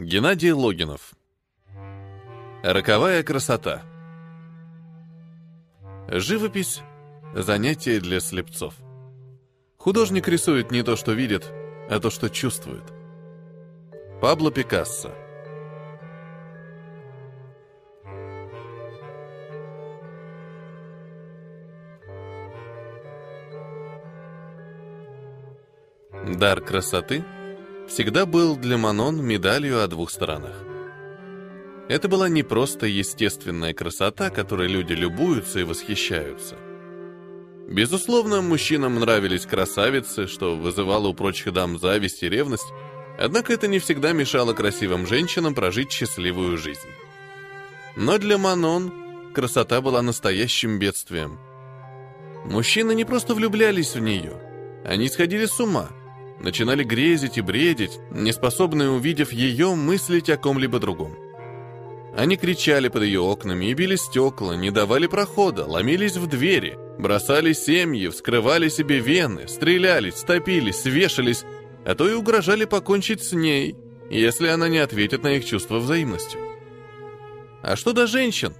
Геннадий Логинов. Роковая красота. Живопись — занятие для слепцов. Художник рисует не то, что видит, а то, что чувствует. Пабло Пикассо. Дар красоты всегда был для Манон медалью о двух сторонах. Это была не просто естественная красота, которой люди любуются и восхищаются. Безусловно, мужчинам нравились красавицы, что вызывало у прочих дам зависть и ревность, однако это не всегда мешало красивым женщинам прожить счастливую жизнь. Но для Манон красота была настоящим бедствием. Мужчины не просто влюблялись в нее, они сходили с ума – начинали грезить и бредить, не способные, увидев ее, мыслить о ком-либо другом. Они кричали под ее окнами и били стекла, не давали прохода, ломились в двери, бросали семьи, вскрывали себе вены, стрелялись, топились, свешались, а то и угрожали покончить с ней, если она не ответит на их чувства взаимностью. А что до женщин?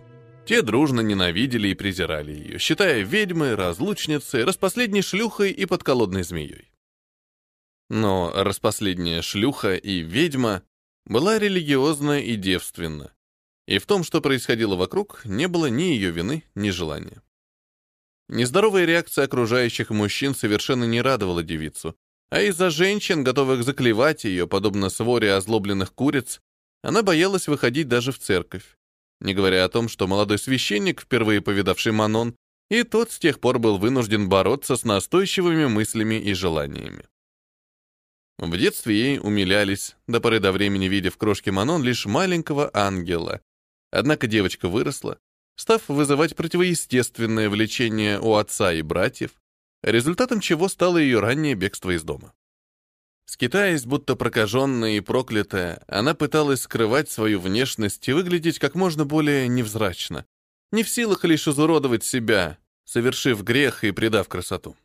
Те дружно ненавидели и презирали ее, считая ведьмой, разлучницей, распоследней шлюхой и подколодной змеей. Но распоследняя шлюха и ведьма была религиозна и девственна, и в том, что происходило вокруг, не было ни ее вины, ни желания. Нездоровая реакция окружающих мужчин совершенно не радовала девицу, а из-за женщин, готовых заклевать ее, подобно своре озлобленных куриц, она боялась выходить даже в церковь, не говоря о том, что молодой священник, впервые повидавший Манон, и тот с тех пор был вынужден бороться с настойчивыми мыслями и желаниями. В детстве ей умилялись, до поры до времени видя в крошке Манон лишь маленького ангела. Однако девочка выросла, став вызывать противоестественное влечение у отца и братьев, результатом чего стало ее раннее бегство из дома. Скитаясь, будто прокаженная и проклятая, она пыталась скрывать свою внешность и выглядеть как можно более невзрачно, не в силах лишь изуродовать себя, совершив грех и предав красоту.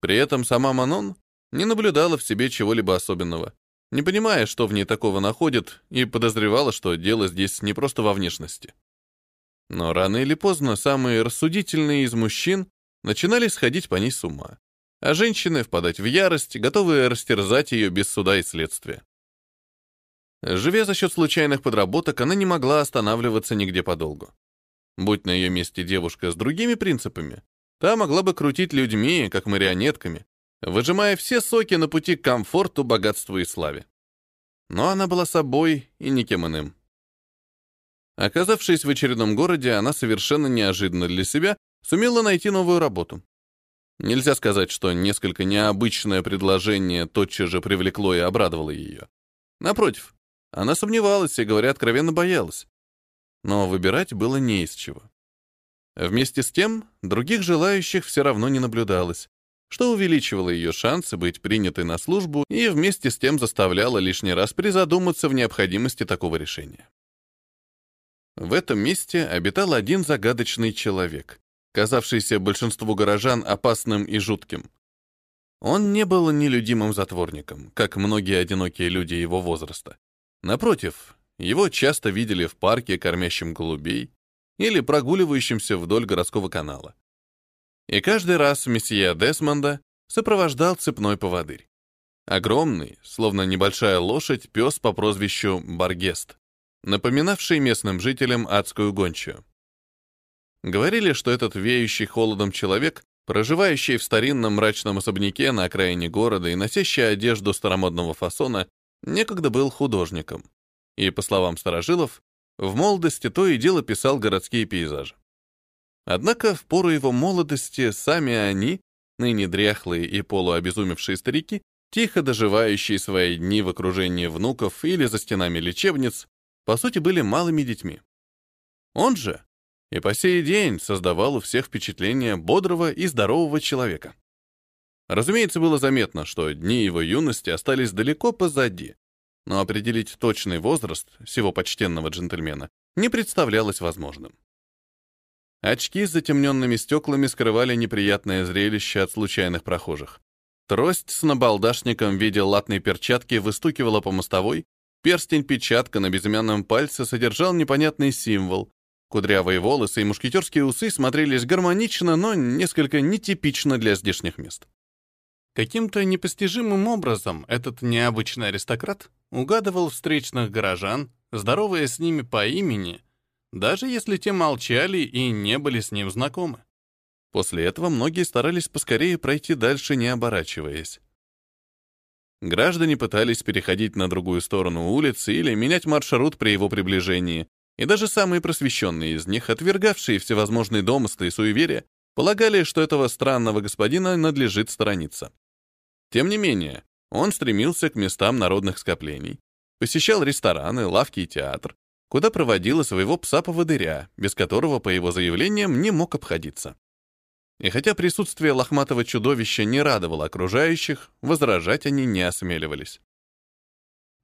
При этом сама Манон не наблюдала в себе чего-либо особенного, не понимая, что в ней такого находит, и подозревала, что дело здесь не просто во внешности. Но рано или поздно самые рассудительные из мужчин начинали сходить по ней с ума, а женщины впадать в ярость, готовые растерзать ее без суда и следствия. Живя за счет случайных подработок, она не могла останавливаться нигде подолгу. Будь на ее месте девушка с другими принципами, та могла бы крутить людьми, как марионетками, выжимая все соки на пути к комфорту, богатству и славе. Но она была собой и никем иным. Оказавшись в очередном городе, она совершенно неожиданно для себя сумела найти новую работу. Нельзя сказать, что несколько необычное предложение тотчас же привлекло и обрадовало ее. Напротив, она сомневалась и, говоря откровенно, боялась. Но выбирать было не из чего. Вместе с тем, других желающих все равно не наблюдалось, что увеличивало ее шансы быть принятой на службу и вместе с тем заставляло лишний раз призадуматься в необходимости такого решения. В этом месте обитал один загадочный человек, казавшийся большинству горожан опасным и жутким. Он не был нелюдимым затворником, как многие одинокие люди его возраста. Напротив, его часто видели в парке, кормящем голубей, или прогуливающимся вдоль городского канала. И каждый раз месье Десмонда сопровождал цепной поводырь. Огромный, словно небольшая лошадь, пес по прозвищу Баргест, напоминавший местным жителям адскую гончую. Говорили, что этот веющий холодом человек, проживающий в старинном мрачном особняке на окраине города и носящий одежду старомодного фасона, некогда был художником. И, по словам старожилов, в молодости то и дело писал городские пейзажи. Однако в пору его молодости сами они, ныне дряхлые и полуобезумевшие старики, тихо доживающие свои дни в окружении внуков или за стенами лечебниц, по сути, были малыми детьми. Он же и по сей день создавал у всех впечатление бодрого и здорового человека. Разумеется, было заметно, что дни его юности остались далеко позади, но определить точный возраст всего почтенного джентльмена не представлялось возможным. Очки с затемненными стеклами скрывали неприятное зрелище от случайных прохожих. Трость с набалдашником в виде латной перчатки выстукивала по мостовой, Перстень-печатка на безымянном пальце содержал непонятный символ. Кудрявые волосы и мушкетерские усы смотрелись гармонично, но несколько нетипично для здешних мест. Каким-то непостижимым образом этот необычный аристократ угадывал встречных горожан, здоровая с ними по имени, даже если те молчали и не были с ним знакомы. После этого многие старались поскорее пройти дальше, не оборачиваясь. Граждане пытались переходить на другую сторону улицы или менять маршрут при его приближении, и даже самые просвещенные из них, отвергавшие всевозможные домыслы и суеверия, полагали, что этого странного господина надлежит сторониться. Тем не менее, он стремился к местам народных скоплений, посещал рестораны, лавки и театр, куда проводила своего пса-поводыря, без которого, по его заявлениям, не мог обходиться. И хотя присутствие лохматого чудовища не радовало окружающих, возражать они не осмеливались.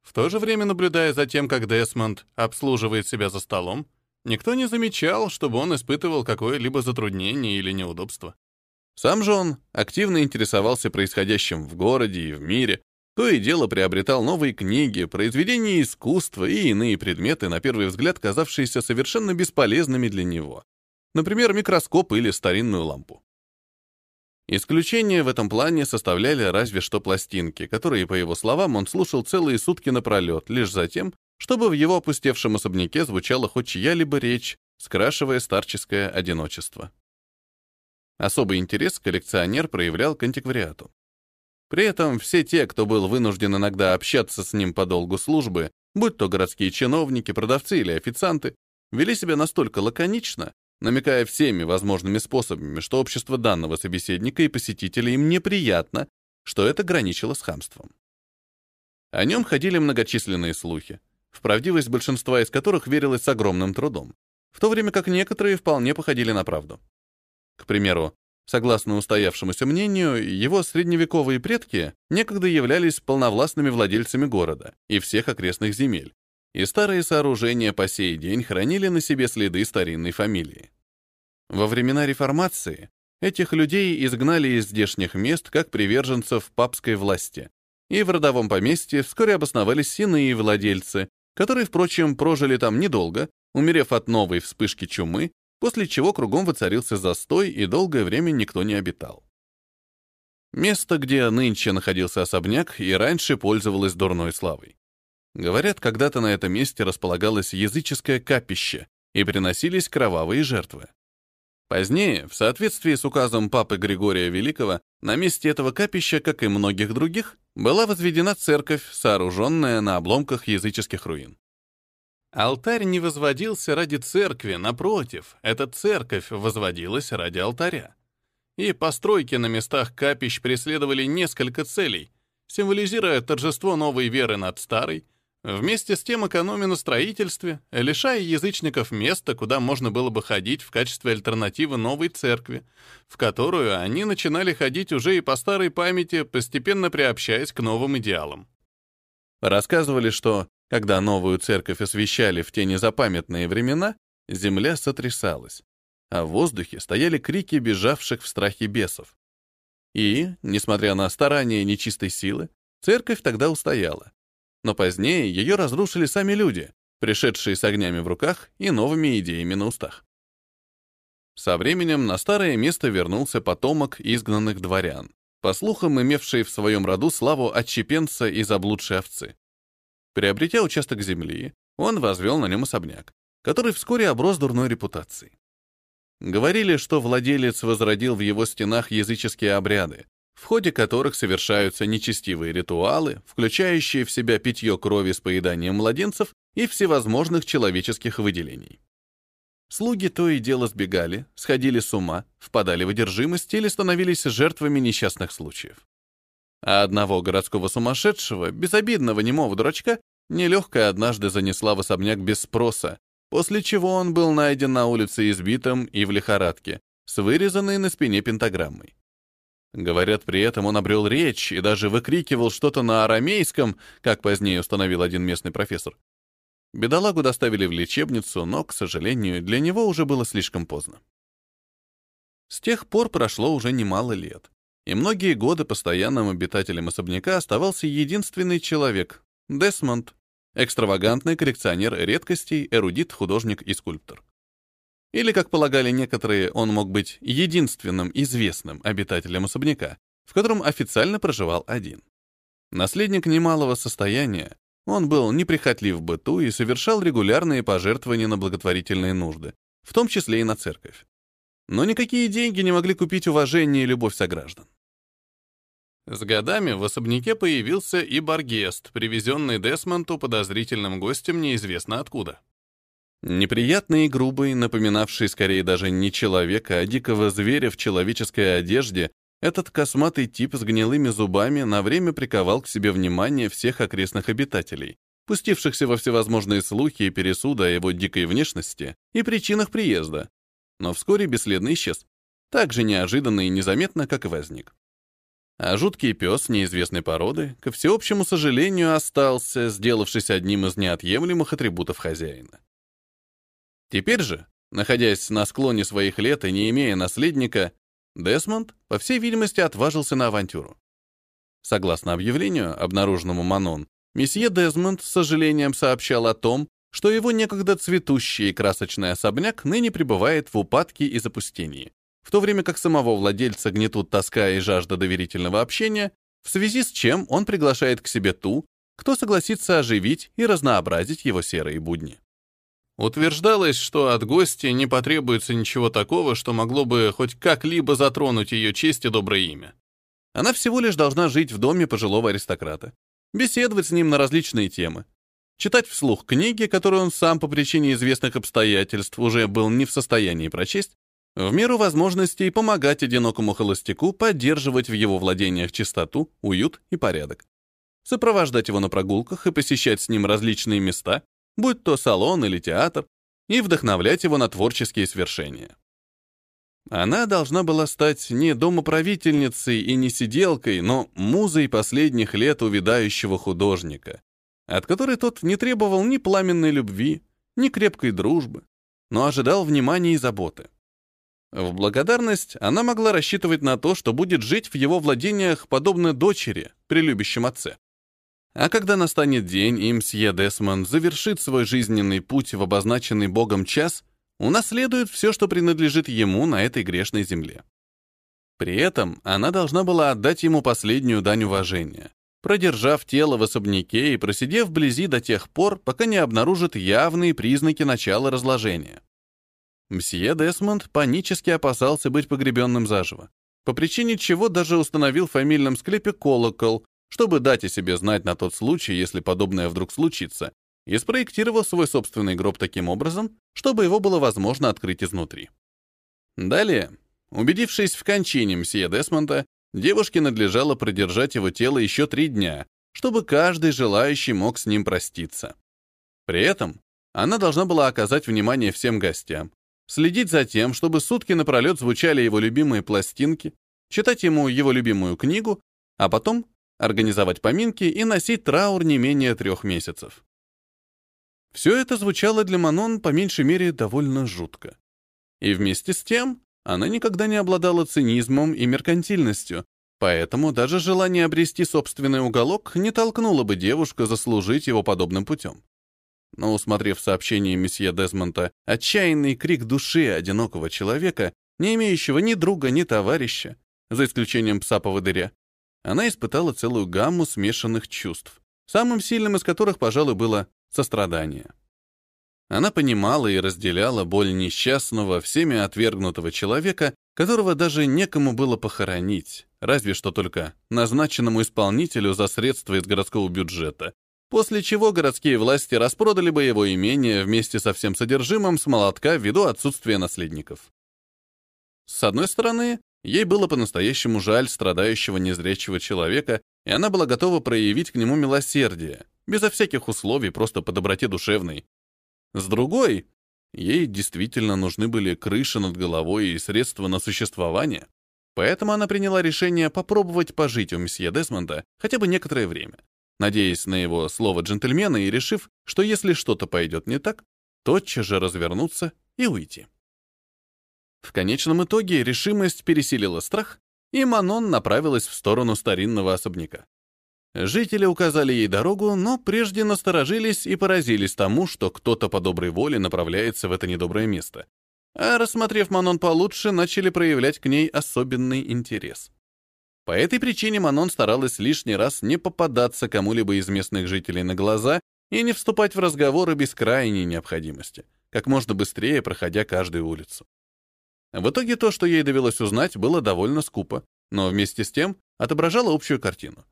В то же время, наблюдая за тем, как Десмонд обслуживает себя за столом, никто не замечал, чтобы он испытывал какое-либо затруднение или неудобство. Сам же он активно интересовался происходящим в городе и в мире, то и дело приобретал новые книги, произведения искусства и иные предметы, на первый взгляд казавшиеся совершенно бесполезными для него. Например, микроскоп или старинную лампу. Исключение в этом плане составляли разве что пластинки, которые, по его словам, он слушал целые сутки напролет, лишь за тем, чтобы в его опустевшем особняке звучала хоть чья-либо речь, скрашивая старческое одиночество. Особый интерес коллекционер проявлял к антиквариату. При этом все те, кто был вынужден иногда общаться с ним по долгу службы, будь то городские чиновники, продавцы или официанты, вели себя настолько лаконично, намекая всеми возможными способами, что общество данного собеседника и посетителя им неприятно, что это граничило с хамством. О нем ходили многочисленные слухи, в правдивость большинства из которых верилось с огромным трудом, в то время как некоторые вполне походили на правду. К примеру, согласно устоявшемуся мнению, его средневековые предки некогда являлись полновластными владельцами города и всех окрестных земель, и старые сооружения по сей день хранили на себе следы старинной фамилии. Во времена реформации этих людей изгнали из здешних мест как приверженцев папской власти, и в родовом поместье вскоре обосновались иные владельцы, которые, впрочем, прожили там недолго, умерев от новой вспышки чумы, после чего кругом воцарился застой и долгое время никто не обитал. Место, где нынче находился особняк, и раньше пользовалось дурной славой. Говорят, когда-то на этом месте располагалось языческое капище, и приносились кровавые жертвы. Позднее, в соответствии с указом папы Григория Великого, на месте этого капища, как и многих других, была возведена церковь, сооруженная на обломках языческих руин. Алтарь не возводился ради церкви, напротив, эта церковь возводилась ради алтаря. И постройки на местах капищ преследовали несколько целей, символизируя торжество новой веры над старой, Вместе с тем экономя на строительстве, лишая язычников места, куда можно было бы ходить в качестве альтернативы новой церкви, в которую они начинали ходить уже и по старой памяти, постепенно приобщаясь к новым идеалам. Рассказывали, что, когда новую церковь освещали в те незапамятные времена, земля сотрясалась, а в воздухе стояли крики бежавших в страхе бесов. И, несмотря на старания нечистой силы, церковь тогда устояла но позднее ее разрушили сами люди, пришедшие с огнями в руках и новыми идеями на устах. Со временем на старое место вернулся потомок изгнанных дворян, по слухам имевший в своем роду славу отщепенца и заблудшей овцы. Приобретя участок земли, он возвел на нем особняк, который вскоре оброс дурной репутацией. Говорили, что владелец возродил в его стенах языческие обряды, в ходе которых совершаются нечестивые ритуалы, включающие в себя питье крови с поеданием младенцев и всевозможных человеческих выделений. Слуги то и дело сбегали, сходили с ума, впадали в одержимость или становились жертвами несчастных случаев. А одного городского сумасшедшего, безобидного немого дурачка, нелегкая однажды занесла в особняк без спроса, после чего он был найден на улице избитым и в лихорадке, с вырезанной на спине пентаграммой. Говорят, при этом он обрел речь и даже выкрикивал что-то на арамейском, как позднее установил один местный профессор. Бедолагу доставили в лечебницу, но, к сожалению, для него уже было слишком поздно. С тех пор прошло уже немало лет, и многие годы постоянным обитателем особняка оставался единственный человек — Десмонд, экстравагантный коллекционер редкостей, эрудит, художник и скульптор. Или, как полагали некоторые, он мог быть единственным известным обитателем особняка, в котором официально проживал один. Наследник немалого состояния, он был неприхотлив в быту и совершал регулярные пожертвования на благотворительные нужды, в том числе и на церковь. Но никакие деньги не могли купить уважение и любовь сограждан. С годами в особняке появился и Баргест, привезенный Десмонту подозрительным гостем неизвестно откуда. Неприятный и грубый, напоминавший скорее даже не человека, а дикого зверя в человеческой одежде, этот косматый тип с гнилыми зубами на время приковал к себе внимание всех окрестных обитателей, пустившихся во всевозможные слухи и пересуды о его дикой внешности и причинах приезда, но вскоре бесследно исчез, так же неожиданно и незаметно, как и возник. А жуткий пес неизвестной породы, ко всеобщему сожалению, остался, сделавшись одним из неотъемлемых атрибутов хозяина. Теперь же, находясь на склоне своих лет и не имея наследника, Десмонд, по всей видимости, отважился на авантюру. Согласно объявлению, обнаруженному Манон, месье Десмонд с сожалением сообщал о том, что его некогда цветущий и красочный особняк ныне пребывает в упадке и запустении, в то время как самого владельца гнетут тоска и жажда доверительного общения, в связи с чем он приглашает к себе ту, кто согласится оживить и разнообразить его серые будни. Утверждалось, что от гостя не потребуется ничего такого, что могло бы хоть как-либо затронуть ее честь и доброе имя. Она всего лишь должна жить в доме пожилого аристократа, беседовать с ним на различные темы, читать вслух книги, которые он сам по причине известных обстоятельств уже был не в состоянии прочесть, в меру возможностей помогать одинокому холостяку поддерживать в его владениях чистоту, уют и порядок. Сопровождать его на прогулках и посещать с ним различные места, будь то салон или театр, и вдохновлять его на творческие свершения. Она должна была стать не домоправительницей и не сиделкой, но музой последних лет увядающего художника, от которой тот не требовал ни пламенной любви, ни крепкой дружбы, но ожидал внимания и заботы. В благодарность она могла рассчитывать на то, что будет жить в его владениях подобно дочери при любящем отце. А когда настанет день, и мсье Десмон завершит свой жизненный путь в обозначенный Богом час, унаследует все, что принадлежит ему на этой грешной земле. При этом она должна была отдать ему последнюю дань уважения, продержав тело в особняке и просидев вблизи до тех пор, пока не обнаружит явные признаки начала разложения. Мсье Десмонд панически опасался быть погребенным заживо, по причине чего даже установил в фамильном склепе колокол, чтобы дать о себе знать на тот случай, если подобное вдруг случится, и спроектировал свой собственный гроб таким образом, чтобы его было возможно открыть изнутри. Далее, убедившись в кончине мсье Десмонда, девушке надлежало продержать его тело еще три дня, чтобы каждый желающий мог с ним проститься. При этом она должна была оказать внимание всем гостям, следить за тем, чтобы сутки напролет звучали его любимые пластинки, читать ему его любимую книгу, а потом организовать поминки и носить траур не менее трех месяцев. Все это звучало для Манон по меньшей мере довольно жутко. И вместе с тем она никогда не обладала цинизмом и меркантильностью, поэтому даже желание обрести собственный уголок не толкнуло бы девушку заслужить его подобным путем но, усмотрев сообщение месье Дезмонта, отчаянный крик души одинокого человека, не имеющего ни друга, ни товарища, за исключением пса-поводыря, она испытала целую гамму смешанных чувств, самым сильным из которых, пожалуй, было сострадание. Она понимала и разделяла боль несчастного, всеми отвергнутого человека, которого даже некому было похоронить, разве что только назначенному исполнителю за средства из городского бюджета, после чего городские власти распродали бы его имение вместе со всем содержимым с молотка ввиду отсутствия наследников. С одной стороны, ей было по-настоящему жаль страдающего незрячего человека, и она была готова проявить к нему милосердие, безо всяких условий, просто по доброте душевной. С другой, ей действительно нужны были крыша над головой и средства на существование, поэтому она приняла решение попробовать пожить у месье Десмонда хотя бы некоторое время надеясь на его слово джентльмена и решив, что если что-то пойдет не так, тотчас же развернуться и уйти. В конечном итоге решимость пересилила страх, и Манон направилась в сторону старинного особняка. Жители указали ей дорогу, но прежде насторожились и поразились тому, что кто-то по доброй воле направляется в это недоброе место. А рассмотрев Манон получше, начали проявлять к ней особенный интерес. По этой причине Манон старалась лишний раз не попадаться кому-либо из местных жителей на глаза и не вступать в разговоры без крайней необходимости, как можно быстрее проходя каждую улицу. В итоге то, что ей довелось узнать, было довольно скупо, но вместе с тем отображало общую картину.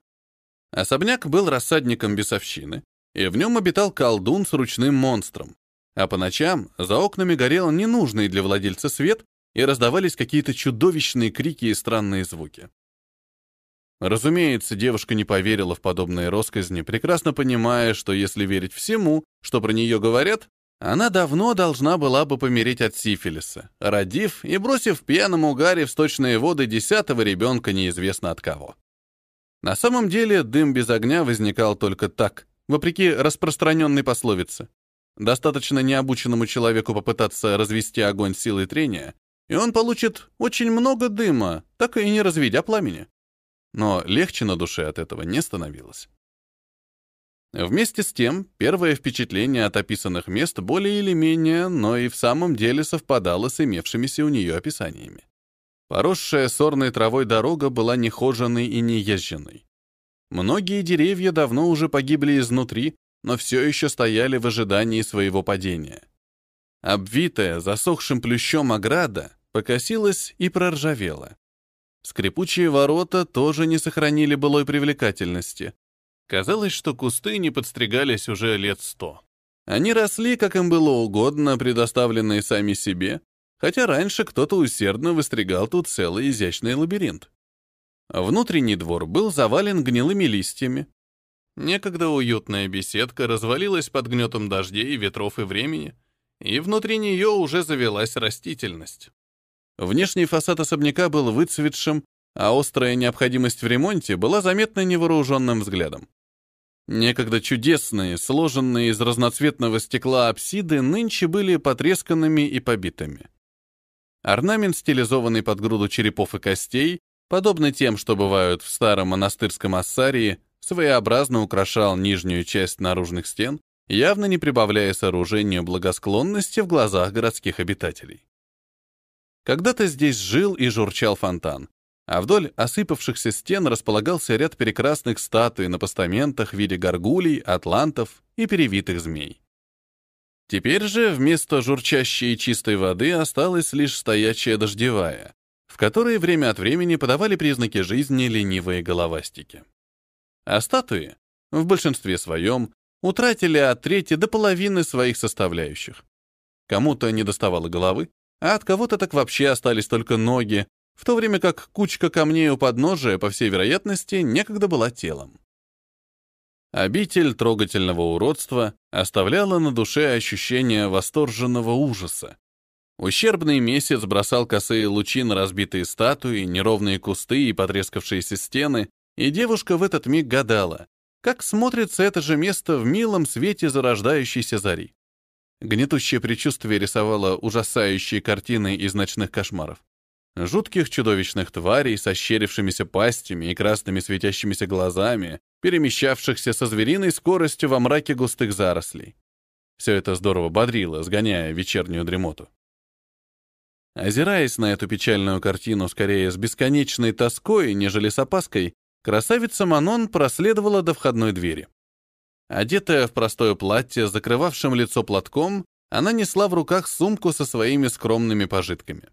Особняк был рассадником бесовщины, и в нем обитал колдун с ручным монстром. А по ночам за окнами горел ненужный для владельца свет, и раздавались какие-то чудовищные крики и странные звуки. Разумеется, девушка не поверила в подобные росказни, прекрасно понимая, что если верить всему, что про нее говорят, она давно должна была бы помереть от сифилиса, родив и бросив пьяному Гарри в сточные воды десятого ребенка неизвестно от кого. На самом деле дым без огня возникал только так, вопреки распространенной пословице. Достаточно необученному человеку попытаться развести огонь силой трения, и он получит очень много дыма, так и не разведя пламени но легче на душе от этого не становилось. Вместе с тем, первое впечатление от описанных мест более или менее, но и в самом деле совпадало с имевшимися у нее описаниями. Поросшая сорной травой дорога была нехоженной и неезженной. Многие деревья давно уже погибли изнутри, но все еще стояли в ожидании своего падения. Обвитая засохшим плющом ограда покосилась и проржавела. Скрипучие ворота тоже не сохранили былой привлекательности. Казалось, что кусты не подстригались уже лет сто. Они росли, как им было угодно, предоставленные сами себе, хотя раньше кто-то усердно выстригал тут целый изящный лабиринт. Внутренний двор был завален гнилыми листьями. Некогда уютная беседка развалилась под гнетом дождей, ветров и времени, и внутри нее уже завелась растительность. Внешний фасад особняка был выцветшим, а острая необходимость в ремонте была заметна невооруженным взглядом. Некогда чудесные, сложенные из разноцветного стекла апсиды, нынче были потресканными и побитыми. Орнамент, стилизованный под груду черепов и костей, подобный тем, что бывают в старом монастырском ассарии, своеобразно украшал нижнюю часть наружных стен, явно не прибавляя сооружению благосклонности в глазах городских обитателей. Когда-то здесь жил и журчал фонтан, а вдоль осыпавшихся стен располагался ряд прекрасных статуй на постаментах в виде горгулей, атлантов и перевитых змей. Теперь же вместо журчащей чистой воды осталась лишь стоячая дождевая, в которой время от времени подавали признаки жизни ленивые головастики. А статуи, в большинстве своем, утратили от трети до половины своих составляющих. Кому-то не доставало головы, а от кого-то так вообще остались только ноги, в то время как кучка камней у подножия, по всей вероятности, некогда была телом. Обитель трогательного уродства оставляла на душе ощущение восторженного ужаса. Ущербный месяц бросал косые лучи на разбитые статуи, неровные кусты и потрескавшиеся стены, и девушка в этот миг гадала, как смотрится это же место в милом свете зарождающейся зари. Гнетущее предчувствие рисовало ужасающие картины из ночных кошмаров. Жутких чудовищных тварей со щерившимися пастями и красными светящимися глазами, перемещавшихся со звериной скоростью во мраке густых зарослей. Все это здорово бодрило, сгоняя вечернюю дремоту. Озираясь на эту печальную картину скорее с бесконечной тоской, нежели с опаской, красавица Манон проследовала до входной двери. Одетая в простое платье, закрывавшим лицо платком, она несла в руках сумку со своими скромными пожитками.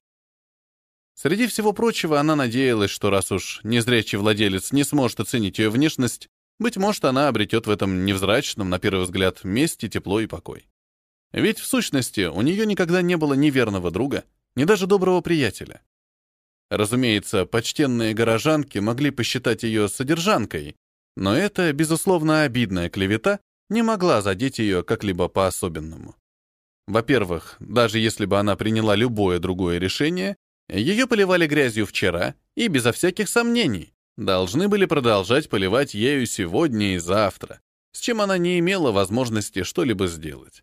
Среди всего прочего, она надеялась, что раз уж незрячий владелец не сможет оценить ее внешность, быть может, она обретет в этом невзрачном, на первый взгляд, месте тепло и покой. Ведь, в сущности, у нее никогда не было ни верного друга, ни даже доброго приятеля. Разумеется, почтенные горожанки могли посчитать ее содержанкой, но эта, безусловно, обидная клевета не могла задеть ее как-либо по-особенному. Во-первых, даже если бы она приняла любое другое решение, ее поливали грязью вчера и, безо всяких сомнений, должны были продолжать поливать ею сегодня и завтра, с чем она не имела возможности что-либо сделать.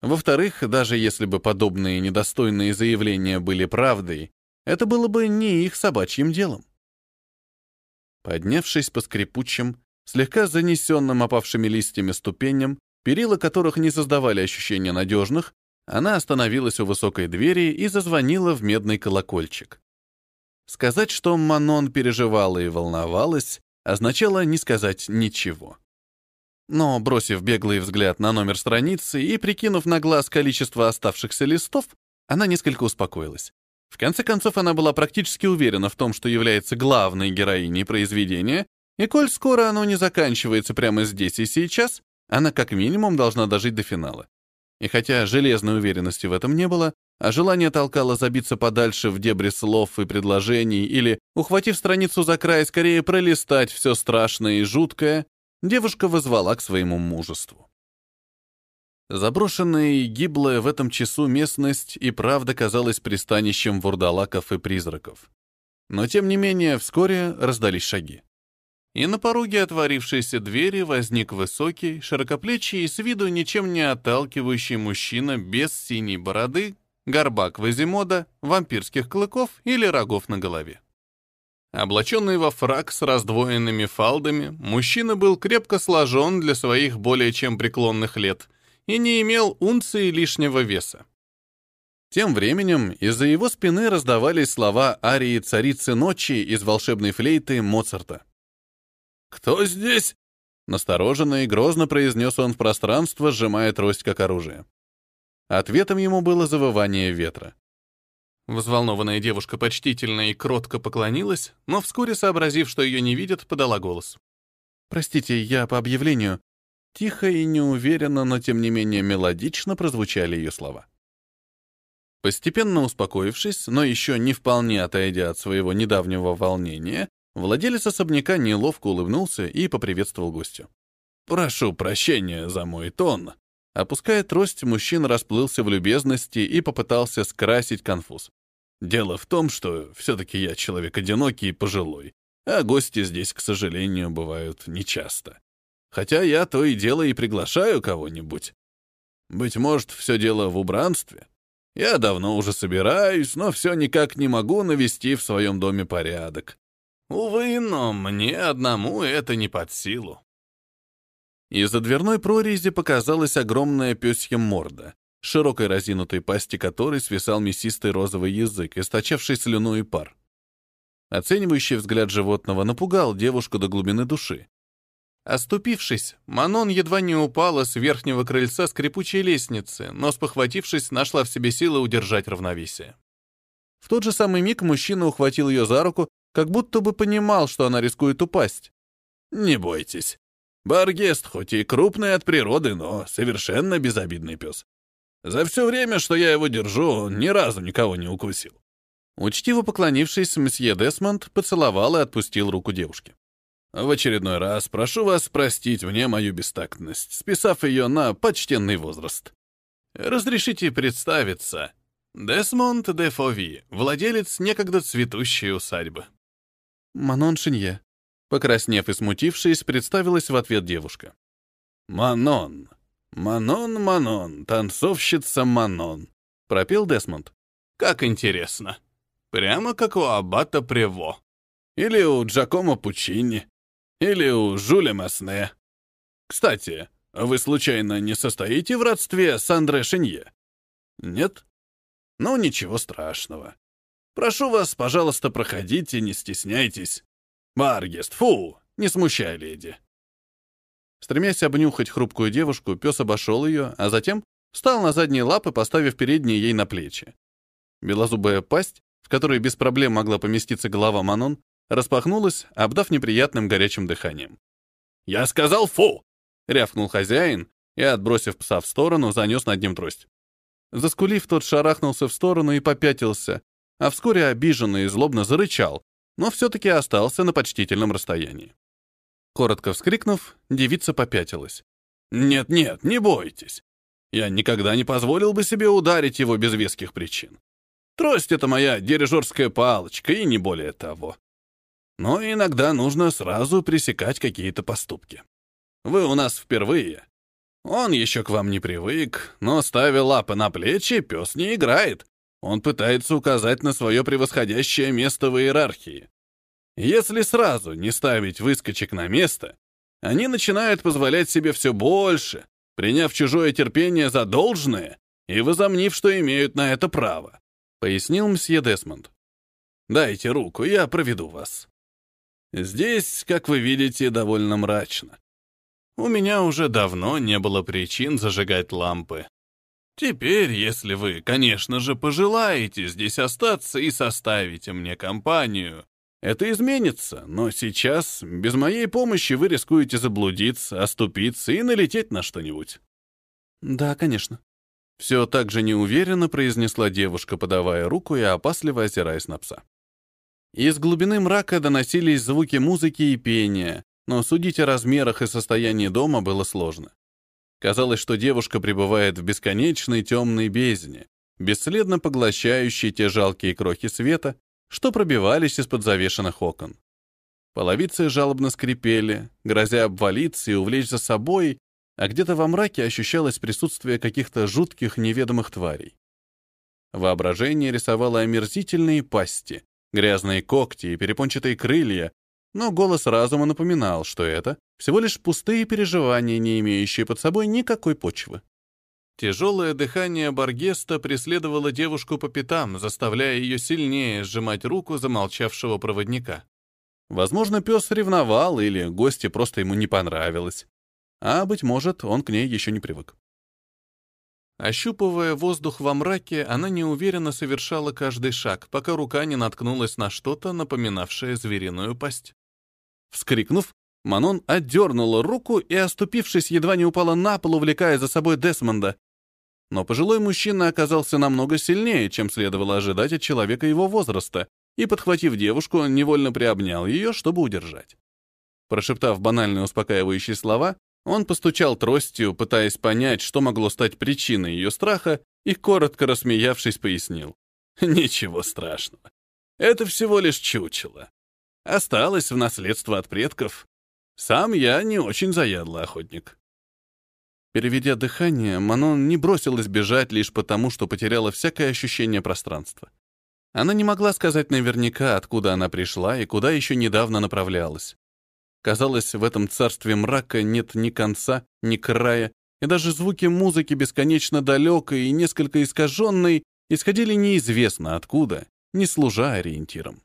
Во-вторых, даже если бы подобные недостойные заявления были правдой, это было бы не их собачьим делом. Поднявшись по скрипучим, слегка занесенным опавшими листьями ступеням, перила которых не создавали ощущения надежных, она остановилась у высокой двери и зазвонила в медный колокольчик. Сказать, что Манон переживала и волновалась, означало не сказать ничего. Но, бросив беглый взгляд на номер страницы и прикинув на глаз количество оставшихся листов, она несколько успокоилась. В конце концов, она была практически уверена в том, что является главной героиней произведения, и коль скоро оно не заканчивается прямо здесь и сейчас, она как минимум должна дожить до финала. И хотя железной уверенности в этом не было, а желание толкало забиться подальше в дебри слов и предложений или, ухватив страницу за край, скорее пролистать все страшное и жуткое, девушка возвала к своему мужеству. Заброшенная и гиблая в этом часу местность и правда казалась пристанищем вурдалаков и призраков. Но, тем не менее, вскоре раздались шаги. И на пороге отворившейся двери возник высокий, широкоплечий и с виду ничем не отталкивающий мужчина без синей бороды, горба Квазимода, вампирских клыков или рогов на голове. Облаченный во фраг с раздвоенными фалдами, мужчина был крепко сложен для своих более чем преклонных лет и не имел унции лишнего веса. Тем временем из-за его спины раздавались слова арии царицы ночи из волшебной флейты Моцарта. «Кто здесь?» Настороженно и грозно произнес он в пространство, сжимая трость как оружие. Ответом ему было завывание ветра. Взволнованная девушка почтительно и кротко поклонилась, но вскоре, сообразив, что ее не видят, подала голос. «Простите, я по объявлению». Тихо и неуверенно, но тем не менее мелодично прозвучали ее слова. Постепенно успокоившись, но еще не вполне отойдя от своего недавнего волнения, владелец особняка неловко улыбнулся и поприветствовал гостю. «Прошу прощения за мой тон», Опуская трость, мужчина расплылся в любезности и попытался скрасить конфуз. Дело в том, что все-таки я человек одинокий и пожилой, а гости здесь, к сожалению, бывают нечасто. Хотя я то и дело и приглашаю кого-нибудь. Быть может, все дело в убранстве. Я давно уже собираюсь, но все никак не могу навести в своем доме порядок. Увы, но мне одному это не под силу. Из-за дверной прорези показалась огромная пёсья морда, широкой разинутой пасти которой свисал мясистый розовый язык, источавший слюну и пар. Оценивающий взгляд животного напугал девушку до глубины души. Оступившись, Манон едва не упала с верхнего крыльца скрипучей лестницы, но, спохватившись, нашла в себе силы удержать равновесие. В тот же самый миг мужчина ухватил ее за руку, как будто бы понимал, что она рискует упасть. «Не бойтесь», Баргест хоть и крупный от природы, но совершенно безобидный пес. За все время, что я его держу, он ни разу никого не укусил. Учтиво поклонившись, месье Десмонд поцеловал и отпустил руку девушки. В очередной раз прошу вас простить мне мою бестактность, списав ее на почтенный возраст. Разрешите представиться. Десмонд де Фови, владелец некогда цветущей усадьбы. Манон Шинье, Покраснев и смутившись, представилась в ответ девушка. «Манон! Манон, Манон! Танцовщица Манон!» — пропел Десмонд. «Как интересно! Прямо как у Аббата Прево. Или у Джакомо Пучини. Или у Жюля Масне. Кстати, вы случайно не состоите в родстве с Андре Шинье? Нет? Ну, ничего страшного. Прошу вас, пожалуйста, проходите, не стесняйтесь. «Маргист, фу! Не смущай, леди!» Стремясь обнюхать хрупкую девушку, пес обошел ее, а затем встал на задние лапы, поставив передние ей на плечи. Белозубая пасть, в которой без проблем могла поместиться голова Манон, распахнулась, обдав неприятным горячим дыханием. «Я сказал фу!» — рявкнул хозяин и, отбросив пса в сторону, занес над ним трость. Заскулив, тот шарахнулся в сторону и попятился, а вскоре обиженно и злобно зарычал, но все-таки остался на почтительном расстоянии. Коротко вскрикнув, девица попятилась. «Нет-нет, не бойтесь. Я никогда не позволил бы себе ударить его без веских причин. Трость — это моя дирижерская палочка, и не более того. Но иногда нужно сразу пресекать какие-то поступки. Вы у нас впервые. Он еще к вам не привык, но, ставя лапы на плечи, пес не играет. Он пытается указать на свое превосходящее место в иерархии. Если сразу не ставить выскочек на место, они начинают позволять себе все больше, приняв чужое терпение за должное и возомнив, что имеют на это право», — пояснил мсье Десмонд. «Дайте руку, я проведу вас. Здесь, как вы видите, довольно мрачно. У меня уже давно не было причин зажигать лампы. Теперь, если вы, конечно же, пожелаете здесь остаться и составите мне компанию, это изменится, но сейчас, без моей помощи, вы рискуете заблудиться, оступиться и налететь на что-нибудь. Да, конечно. Все так же неуверенно произнесла девушка, подавая руку и опасливо озираясь на пса. Из глубины мрака доносились звуки музыки и пения, но судить о размерах и состоянии дома было сложно. Казалось, что девушка пребывает в бесконечной темной бездне, бесследно поглощающей те жалкие крохи света, что пробивались из-под завешенных окон. Половицы жалобно скрипели, грозя обвалиться и увлечь за собой, а где-то во мраке ощущалось присутствие каких-то жутких неведомых тварей. Воображение рисовало омерзительные пасти, грязные когти и перепончатые крылья, но голос разума напоминал, что это всего лишь пустые переживания, не имеющие под собой никакой почвы. Тяжелое дыхание Баргеста преследовало девушку по пятам, заставляя ее сильнее сжимать руку замолчавшего проводника. Возможно, пес ревновал или гости просто ему не понравилось. А, быть может, он к ней еще не привык. Ощупывая воздух во мраке, она неуверенно совершала каждый шаг, пока рука не наткнулась на что-то, напоминавшее звериную пасть. Вскрикнув, Манон отдернула руку и, оступившись, едва не упала на пол, увлекая за собой Десмонда. Но пожилой мужчина оказался намного сильнее, чем следовало ожидать от человека его возраста, и, подхватив девушку, невольно приобнял ее, чтобы удержать. Прошептав банальные успокаивающие слова, он постучал тростью, пытаясь понять, что могло стать причиной ее страха, и, коротко рассмеявшись, пояснил. «Ничего страшного. Это всего лишь чучело. Осталось в наследство от предков. Сам я не очень заядлый охотник». Переведя дыхание, Манон не бросилась бежать лишь потому, что потеряла всякое ощущение пространства. Она не могла сказать наверняка, откуда она пришла и куда еще недавно направлялась. Казалось, в этом царстве мрака нет ни конца, ни края, и даже звуки музыки бесконечно далекой и несколько искаженной исходили неизвестно откуда, не служа ориентиром.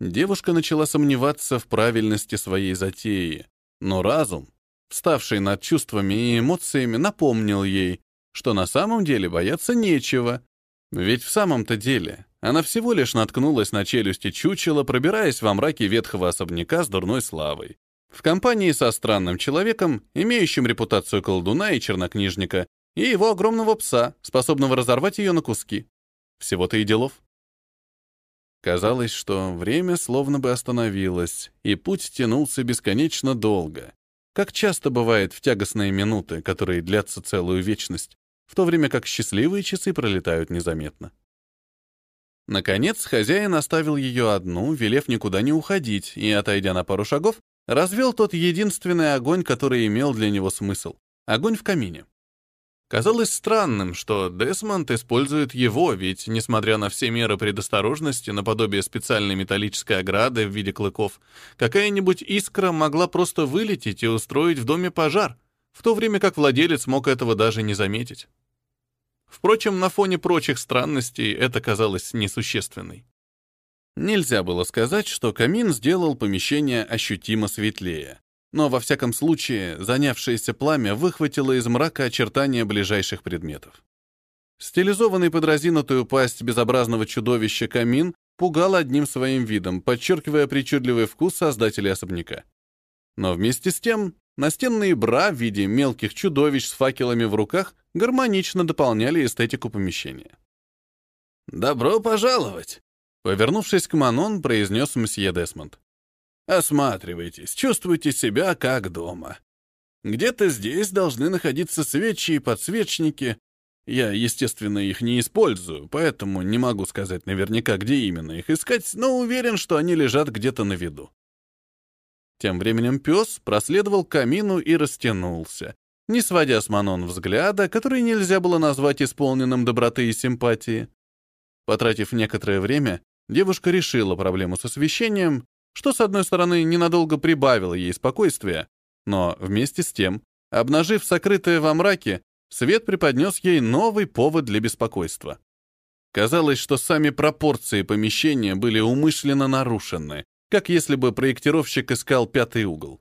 Девушка начала сомневаться в правильности своей затеи, но разум, вставший над чувствами и эмоциями, напомнил ей, что на самом деле бояться нечего. Ведь в самом-то деле она всего лишь наткнулась на челюсти чучела, пробираясь во мраке ветхого особняка с дурной славой. В компании со странным человеком, имеющим репутацию колдуна и чернокнижника, и его огромного пса, способного разорвать ее на куски. Всего-то и делов. Казалось, что время словно бы остановилось, и путь тянулся бесконечно долго, как часто бывает в тягостные минуты, которые длятся целую вечность, в то время как счастливые часы пролетают незаметно. Наконец, хозяин оставил ее одну, велев никуда не уходить, и, отойдя на пару шагов, развел тот единственный огонь, который имел для него смысл — огонь в камине. Казалось странным, что Десмонд использует его, ведь, несмотря на все меры предосторожности, наподобие специальной металлической ограды в виде клыков, какая-нибудь искра могла просто вылететь и устроить в доме пожар, в то время как владелец мог этого даже не заметить. Впрочем, на фоне прочих странностей это казалось несущественной. Нельзя было сказать, что камин сделал помещение ощутимо светлее но во всяком случае занявшееся пламя выхватило из мрака очертания ближайших предметов. Стилизованный под разинутую пасть безобразного чудовища камин пугал одним своим видом, подчеркивая причудливый вкус создателей особняка. Но вместе с тем настенные бра в виде мелких чудовищ с факелами в руках гармонично дополняли эстетику помещения. «Добро пожаловать!» Повернувшись к Манон, произнес мсье Десмонд. Осматривайтесь, чувствуйте себя как дома. Где-то здесь должны находиться свечи и подсвечники. Я, естественно, их не использую, поэтому не могу сказать наверняка, где именно их искать, но уверен, что они лежат где-то на виду. Тем временем пес проследовал к камину и растянулся, не сводя с Манон взгляда, который нельзя было назвать исполненным доброты и симпатии. Потратив некоторое время, девушка решила проблему с освещением что, с одной стороны, ненадолго прибавило ей спокойствия, но вместе с тем, обнажив сокрытое во мраке, свет преподнес ей новый повод для беспокойства. Казалось, что сами пропорции помещения были умышленно нарушены, как если бы проектировщик искал пятый угол.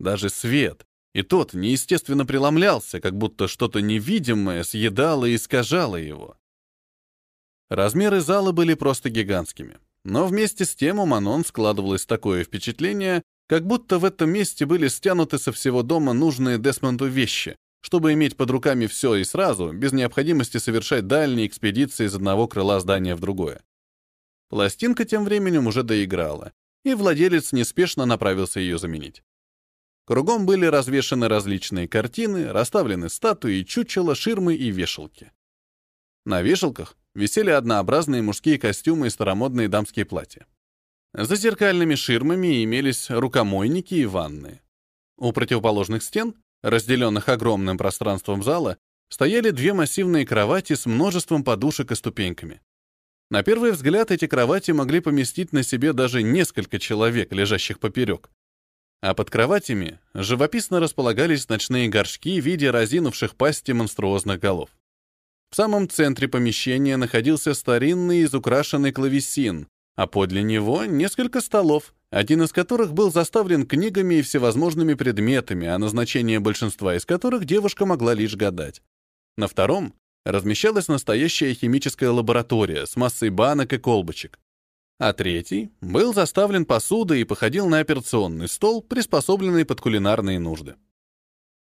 Даже свет, и тот неестественно преломлялся, как будто что-то невидимое съедало и искажало его. Размеры зала были просто гигантскими, но вместе с тем у Манон складывалось такое впечатление, как будто в этом месте были стянуты со всего дома нужные Десмонду вещи, чтобы иметь под руками все и сразу, без необходимости совершать дальние экспедиции из одного крыла здания в другое. Пластинка тем временем уже доиграла, и владелец неспешно направился ее заменить. Кругом были развешаны различные картины, расставлены статуи, чучела, ширмы и вешалки. На вешалках висели однообразные мужские костюмы и старомодные дамские платья. За зеркальными ширмами имелись рукомойники и ванны. У противоположных стен разделенных огромным пространством зала, стояли две массивные кровати с множеством подушек и ступеньками. На первый взгляд эти кровати могли поместить на себе даже несколько человек, лежащих поперек. А под кроватями живописно располагались ночные горшки в виде разинувших пасти монструозных голов. В самом центре помещения находился старинный изукрашенный клавесин, а подле него несколько столов, один из которых был заставлен книгами и всевозможными предметами, о назначении большинства из которых девушка могла лишь гадать. На втором размещалась настоящая химическая лаборатория с массой банок и колбочек. А третий был заставлен посудой и походил на операционный стол, приспособленный под кулинарные нужды.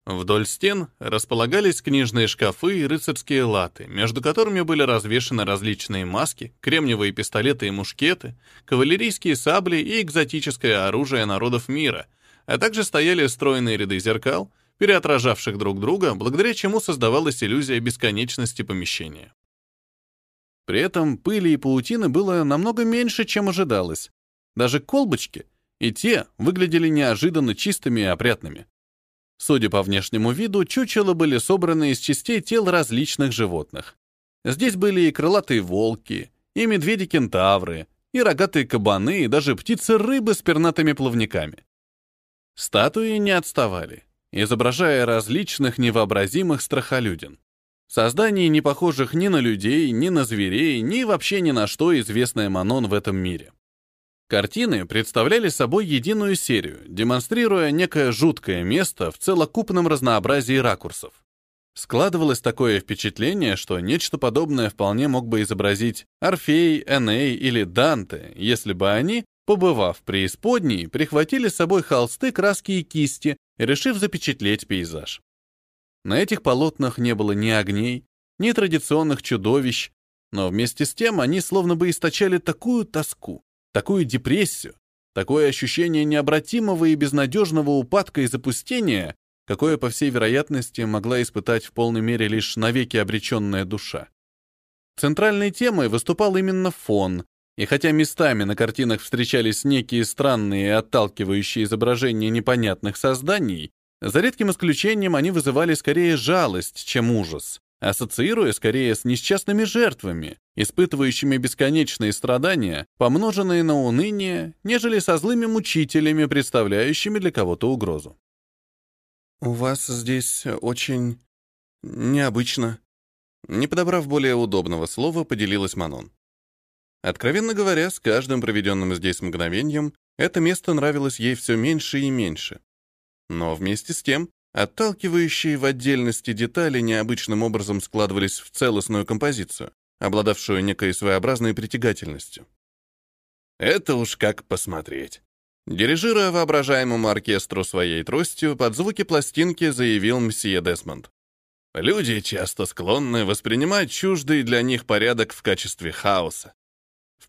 Вдоль стен располагались книжные шкафы и рыцарские латы, между которыми были развешаны различные маски, кремниевые пистолеты и мушкеты, кавалерийские сабли и экзотическое оружие народов мира, а также стояли стройные ряды зеркал, переотражавших друг друга, благодаря чему создавалась иллюзия бесконечности помещения. При этом пыли и паутины было намного меньше, чем ожидалось. Даже колбочки и те выглядели неожиданно чистыми и опрятными. Судя по внешнему виду, чучела были собраны из частей тел различных животных. Здесь были и крылатые волки, и медведи-кентавры, и рогатые кабаны, и даже птицы-рыбы с пернатыми плавниками. Статуи не отставали, изображая различных невообразимых страхолюдин. Созданий, не похожих ни на людей, ни на зверей, ни вообще ни на что известное Манон в этом мире. Картины представляли собой единую серию, демонстрируя некое жуткое место в целокупном разнообразии ракурсов. Складывалось такое впечатление, что нечто подобное вполне мог бы изобразить Орфей, Эней или Данте, если бы они, побывав в преисподней, прихватили с собой холсты, краски и кисти, решив запечатлеть пейзаж. На этих полотнах не было ни огней, ни традиционных чудовищ, но вместе с тем они словно бы источали такую тоску, такую депрессию, такое ощущение необратимого и безнадежного упадка и запустения, какое, по всей вероятности, могла испытать в полной мере лишь навеки обреченная душа. Центральной темой выступал именно фон, и хотя местами на картинах встречались некие странные и отталкивающие изображения непонятных созданий, за редким исключением они вызывали скорее жалость, чем ужас, ассоциируя скорее с несчастными жертвами, испытывающими бесконечные страдания, помноженные на уныние, нежели со злыми мучителями, представляющими для кого-то угрозу. «У вас здесь очень необычно», не подобрав более удобного слова, поделилась Манон. Откровенно говоря, с каждым проведенным здесь мгновением это место нравилось ей все меньше и меньше. Но вместе с тем Отталкивающие в отдельности детали необычным образом складывались в целостную композицию, обладавшую некой своеобразной притягательностью. Это уж как посмотреть. Дирижируя воображаемому оркестру своей тростью, под звуки пластинки заявил мсье Десмонд. Люди часто склонны воспринимать чуждый для них порядок в качестве хаоса.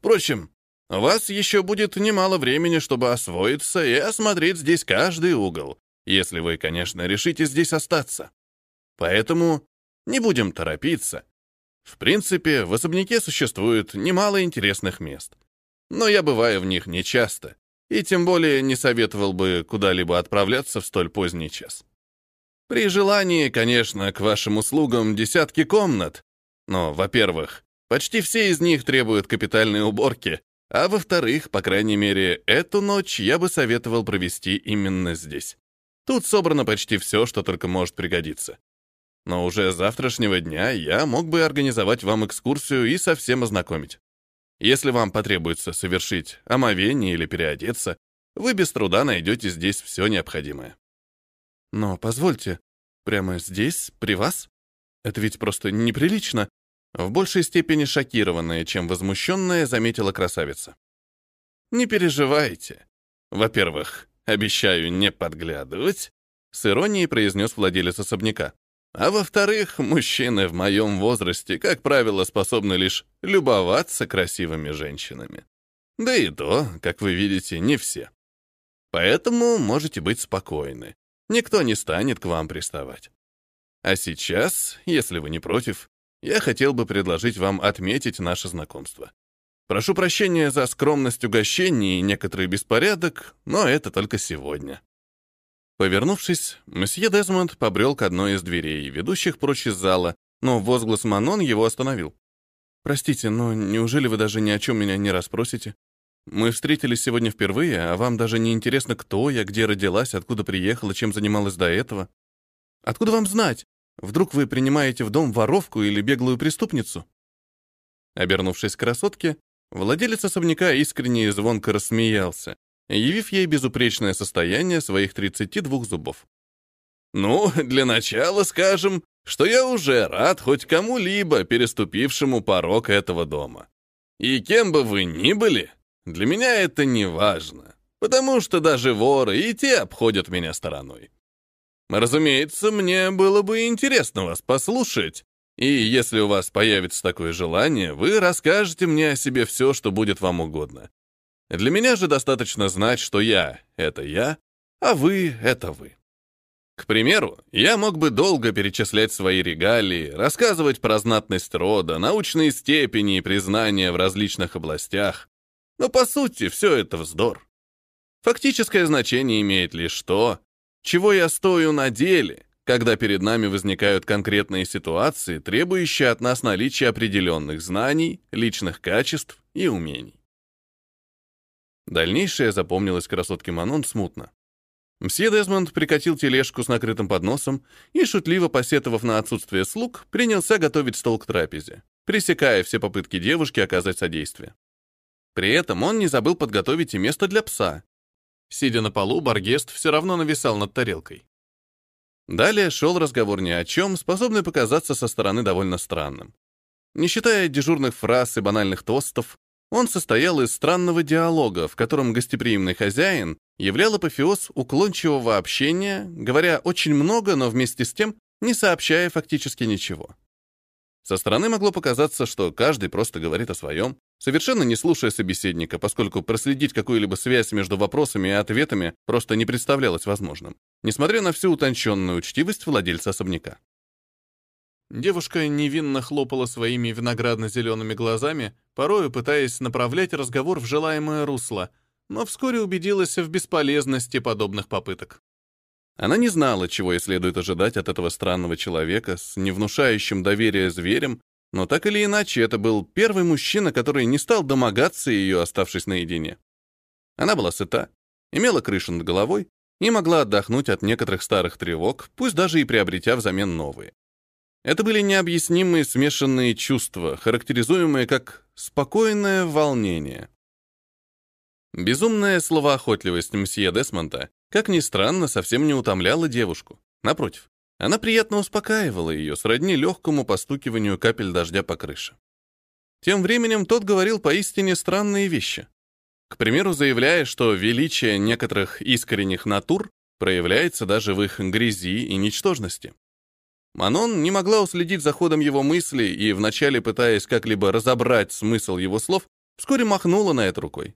Впрочем, у вас еще будет немало времени, чтобы освоиться и осмотреть здесь каждый угол, если вы, конечно, решите здесь остаться. Поэтому не будем торопиться. В принципе, в особняке существует немало интересных мест. Но я бываю в них нечасто, и тем более не советовал бы куда-либо отправляться в столь поздний час. При желании, конечно, к вашим услугам десятки комнат, но, во-первых, почти все из них требуют капитальной уборки, А во-вторых, по крайней мере, эту ночь я бы советовал провести именно здесь. Тут собрано почти все, что только может пригодиться. Но уже с завтрашнего дня я мог бы организовать вам экскурсию и совсем ознакомить. Если вам потребуется совершить омовение или переодеться, вы без труда найдете здесь все необходимое. Но позвольте, прямо здесь, при вас? Это ведь просто неприлично. В большей степени шокированная, чем возмущенная, заметила красавица. Не переживайте. Во-первых, обещаю не подглядывать, с иронией произнес владелец особняка. А во-вторых, мужчины в моем возрасте, как правило, способны лишь любоваться красивыми женщинами. Да и то, как вы видите, не все. Поэтому можете быть спокойны. Никто не станет к вам приставать. А сейчас, если вы не против, я хотел бы предложить вам отметить наше знакомство. Прошу прощения за скромность угощений и некоторый беспорядок, но это только сегодня. Повернувшись, месье Дезмонд побрел к одной из дверей, ведущих прочь из зала, но возглас Манон его остановил. «Простите, но неужели вы даже ни о чем меня не расспросите? Мы встретились сегодня впервые, а вам даже не интересно, кто я, где родилась, откуда приехала, чем занималась до этого? Откуда вам знать? Вдруг вы принимаете в дом воровку или беглую преступницу?» Обернувшись к красотке, владелец особняка искренне и звонко рассмеялся, явив ей безупречное состояние своих 32 зубов. «Ну, для начала скажем, что я уже рад хоть кому-либо, переступившему порог этого дома. И кем бы вы ни были, для меня это не важно, потому что даже воры и те обходят меня стороной. Разумеется, мне было бы интересно вас послушать, и если у вас появится такое желание, вы расскажете мне о себе все, что будет вам угодно. Для меня же достаточно знать, что я — это я, а вы — это вы. К примеру, я мог бы долго перечислять свои регалии, рассказывать про знатность рода, научные степени и признания в различных областях. Но по сути все это вздор. Фактическое значение имеет лишь то, чего я стою на деле, когда перед нами возникают конкретные ситуации, требующие от нас наличия определенных знаний, личных качеств и умений. Дальнейшее запомнилось красотке Манон смутно. Мсье Дезмонд прикатил тележку с накрытым подносом и, шутливо посетовав на отсутствие слуг, принялся готовить стол к трапезе, пресекая все попытки девушки оказать содействие. При этом он не забыл подготовить и место для пса. Сидя на полу, Баргест все равно нависал над тарелкой. Далее шел разговор ни о чем, способный показаться со стороны довольно странным. Не считая дежурных фраз и банальных тостов, он состоял из странного диалога, в котором гостеприимный хозяин являл апофеоз уклончивого общения, говоря очень много, но вместе с тем не сообщая фактически ничего. Со стороны могло показаться, что каждый просто говорит о своем, совершенно не слушая собеседника, поскольку проследить какую-либо связь между вопросами и ответами просто не представлялось возможным, несмотря на всю утонченную учтивость владельца особняка. Девушка невинно хлопала своими виноградно-зелеными глазами, порою пытаясь направлять разговор в желаемое русло, но вскоре убедилась в бесполезности подобных попыток. Она не знала, чего ей следует ожидать от этого странного человека с невнушающим доверия зверем, но так или иначе это был первый мужчина, который не стал домогаться ее, оставшись наедине. Она была сыта, имела крышу над головой и могла отдохнуть от некоторых старых тревог, пусть даже и приобретя взамен новые. Это были необъяснимые смешанные чувства, характеризуемые как спокойное волнение. Безумная словоохотливость мсье Десмонта, как ни странно, совсем не утомляла девушку. Напротив, она приятно успокаивала ее, сродни легкому постукиванию капель дождя по крыше. Тем временем тот говорил поистине странные вещи. К примеру, заявляя, что величие некоторых искренних натур проявляется даже в их грязи и ничтожности. Манон не могла уследить за ходом его мыслей и, вначале пытаясь как-либо разобрать смысл его слов, вскоре махнула на это рукой.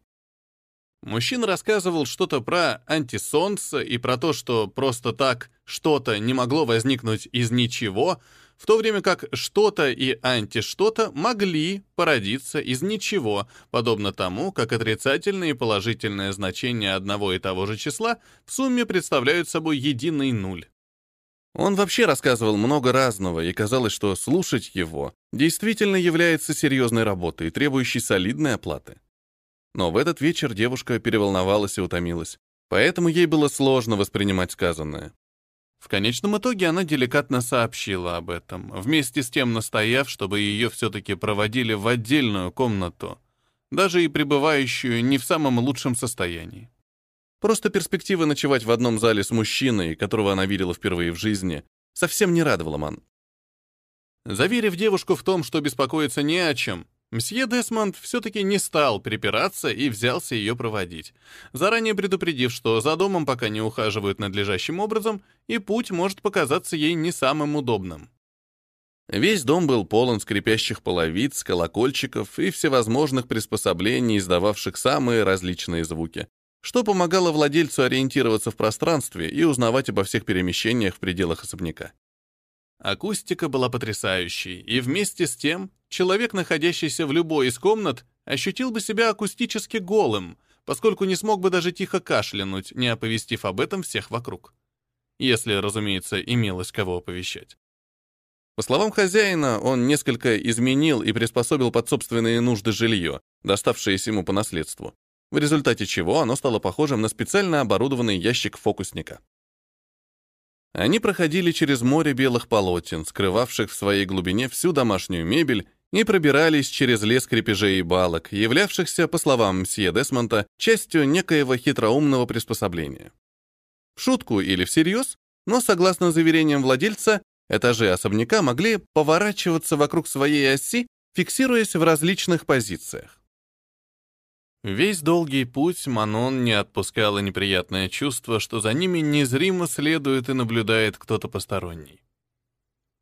Мужчина рассказывал что-то про антисолнце и про то, что просто так что-то не могло возникнуть из ничего, в то время как что-то и анти-что-то могли породиться из ничего, подобно тому, как отрицательное и положительное значение одного и того же числа в сумме представляют собой единый нуль. Он вообще рассказывал много разного, и казалось, что слушать его действительно является серьезной работой, требующей солидной оплаты. Но в этот вечер девушка переволновалась и утомилась, поэтому ей было сложно воспринимать сказанное. В конечном итоге она деликатно сообщила об этом, вместе с тем настояв, чтобы ее все-таки проводили в отдельную комнату, даже и пребывающую не в самом лучшем состоянии. Просто перспектива ночевать в одном зале с мужчиной, которого она видела впервые в жизни, совсем не радовала Ман. Заверив девушку в том, что беспокоиться не о чем, Мсье Десмонд все-таки не стал припираться и взялся ее проводить, заранее предупредив, что за домом пока не ухаживают надлежащим образом, и путь может показаться ей не самым удобным. Весь дом был полон скрипящих половиц, колокольчиков и всевозможных приспособлений, издававших самые различные звуки, что помогало владельцу ориентироваться в пространстве и узнавать обо всех перемещениях в пределах особняка. Акустика была потрясающей, и вместе с тем человек, находящийся в любой из комнат, ощутил бы себя акустически голым, поскольку не смог бы даже тихо кашлянуть, не оповестив об этом всех вокруг. Если, разумеется, имелось кого оповещать. По словам хозяина, он несколько изменил и приспособил под собственные нужды жилье, доставшееся ему по наследству, в результате чего оно стало похожим на специально оборудованный ящик фокусника. Они проходили через море белых полотен, скрывавших в своей глубине всю домашнюю мебель, и пробирались через лес крепежей и балок, являвшихся, по словам мсье Десмонта, частью некоего хитроумного приспособления. В шутку или всерьез, но, согласно заверениям владельца, этажи особняка могли поворачиваться вокруг своей оси, фиксируясь в различных позициях. Весь долгий путь Манон не отпускала неприятное чувство, что за ними незримо следует и наблюдает кто-то посторонний.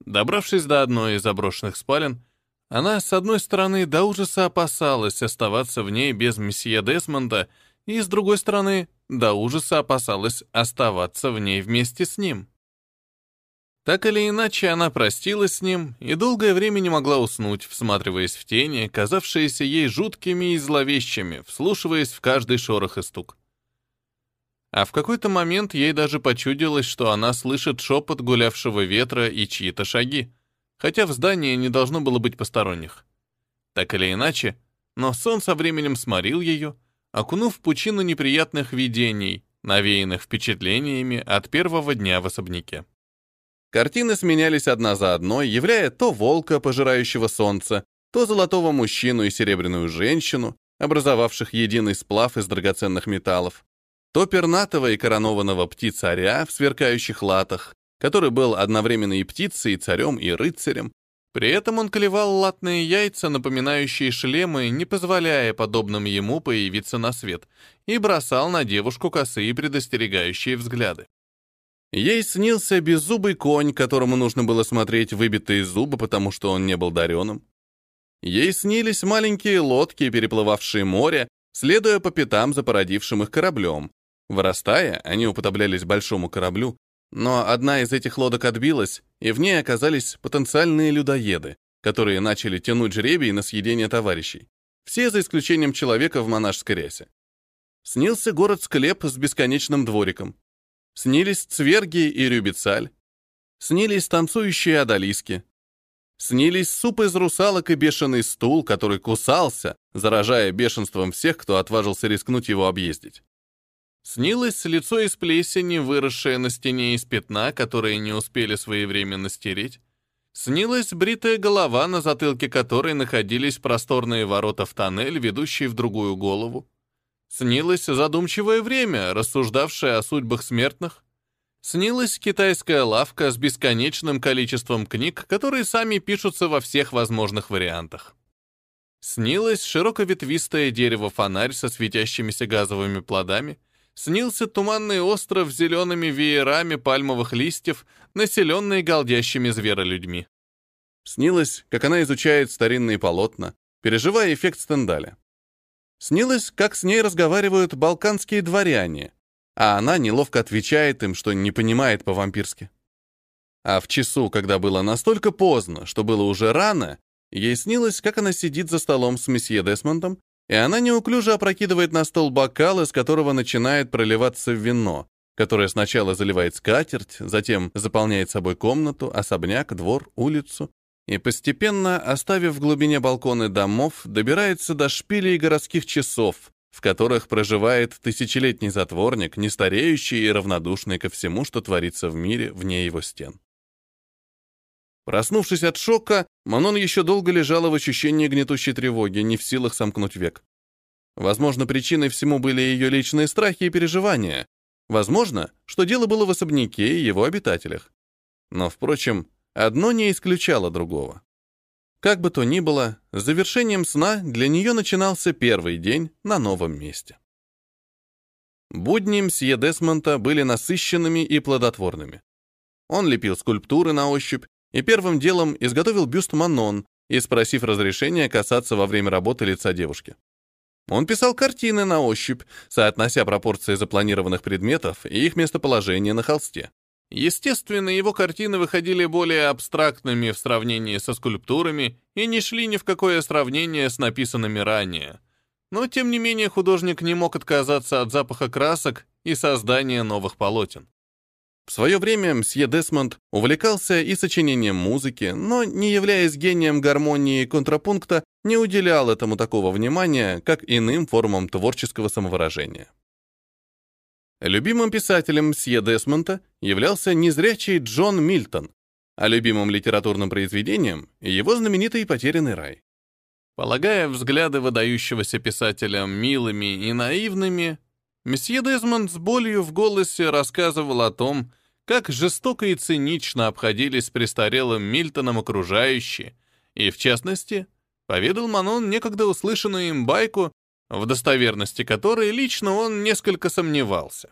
Добравшись до одной из заброшенных спален, она, с одной стороны, до ужаса опасалась оставаться в ней без месье Десмонда, и, с другой стороны, до ужаса опасалась оставаться в ней вместе с ним. Так или иначе, она простилась с ним и долгое время не могла уснуть, всматриваясь в тени, казавшиеся ей жуткими и зловещими, вслушиваясь в каждый шорох и стук. А в какой-то момент ей даже почудилось, что она слышит шепот гулявшего ветра и чьи-то шаги, хотя в здании не должно было быть посторонних. Так или иначе, но сон со временем сморил ее, окунув в пучину неприятных видений, навеянных впечатлениями от первого дня в особняке. Картины сменялись одна за одной, являя то волка, пожирающего солнце, то золотого мужчину и серебряную женщину, образовавших единый сплав из драгоценных металлов, то пернатого и коронованного птицаря в сверкающих латах, который был одновременно и птицей, и царем, и рыцарем. При этом он клевал латные яйца, напоминающие шлемы, не позволяя подобным ему появиться на свет, и бросал на девушку косые предостерегающие взгляды. Ей снился беззубый конь, которому нужно было смотреть выбитые зубы, потому что он не был дареным. Ей снились маленькие лодки, переплывавшие море, следуя по пятам за породившим их кораблем. Вырастая, они уподоблялись большому кораблю, но одна из этих лодок отбилась, и в ней оказались потенциальные людоеды, которые начали тянуть жребий на съедение товарищей. Все за исключением человека в монашеской рясе. Снился город-склеп с бесконечным двориком. Снились цверги и рюбицаль. Снились танцующие одолиски. Снились суп из русалок и бешеный стул, который кусался, заражая бешенством всех, кто отважился рискнуть его объездить. Снилось лицо из плесени, выросшее на стене из пятна, которое не успели своевременно стереть. Снилась бритая голова, на затылке которой находились просторные ворота в тоннель, ведущий в другую голову. Снилось задумчивое время, рассуждавшее о судьбах смертных. Снилась китайская лавка с бесконечным количеством книг, которые сами пишутся во всех возможных вариантах. Снилось широковетвистое дерево-фонарь со светящимися газовыми плодами. Снился туманный остров с зелеными веерами пальмовых листьев, населенный голдящими зверолюдьми. Снилось, как она изучает старинные полотна, переживая эффект Стендаля. Снилось, как с ней разговаривают балканские дворяне, а она неловко отвечает им, что не понимает по-вампирски. А в часу, когда было настолько поздно, что было уже рано, ей снилось, как она сидит за столом с месье Десмондом, и она неуклюже опрокидывает на стол бокал, из которого начинает проливаться вино, которое сначала заливает скатерть, затем заполняет собой комнату, особняк, двор, улицу, и постепенно, оставив в глубине балконы домов, добирается до шпилей городских часов, в которых проживает тысячелетний затворник, не стареющий и равнодушный ко всему, что творится в мире вне его стен. Проснувшись от шока, Манон еще долго лежала в ощущении гнетущей тревоги, не в силах сомкнуть век. Возможно, причиной всему были ее личные страхи и переживания. Возможно, что дело было в особняке и его обитателях. Но, впрочем, одно не исключало другого. Как бы то ни было, с завершением сна для нее начинался первый день на новом месте. Будни мсье Десмонта были насыщенными и плодотворными. Он лепил скульптуры на ощупь, и первым делом изготовил бюст Манон и спросив разрешения касаться во время работы лица девушки. Он писал картины на ощупь, соотнося пропорции запланированных предметов и их местоположение на холсте. Естественно, его картины выходили более абстрактными в сравнении со скульптурами и не шли ни в какое сравнение с написанными ранее. Но, тем не менее, художник не мог отказаться от запаха красок и создания новых полотен. В свое время мсье Десмонд увлекался и сочинением музыки, но, не являясь гением гармонии и контрапункта, не уделял этому такого внимания, как иным формам творческого самовыражения. Любимым писателем мсье Десмонта являлся незрячий Джон Мильтон, а любимым литературным произведением — его знаменитый «Потерянный рай». Полагая взгляды выдающегося писателя милыми и наивными, месье Дезмонд с болью в голосе рассказывал о том, как жестоко и цинично обходились с престарелым Мильтоном окружающие, и, в частности, поведал Манон некогда услышанную им байку, в достоверности которой лично он несколько сомневался.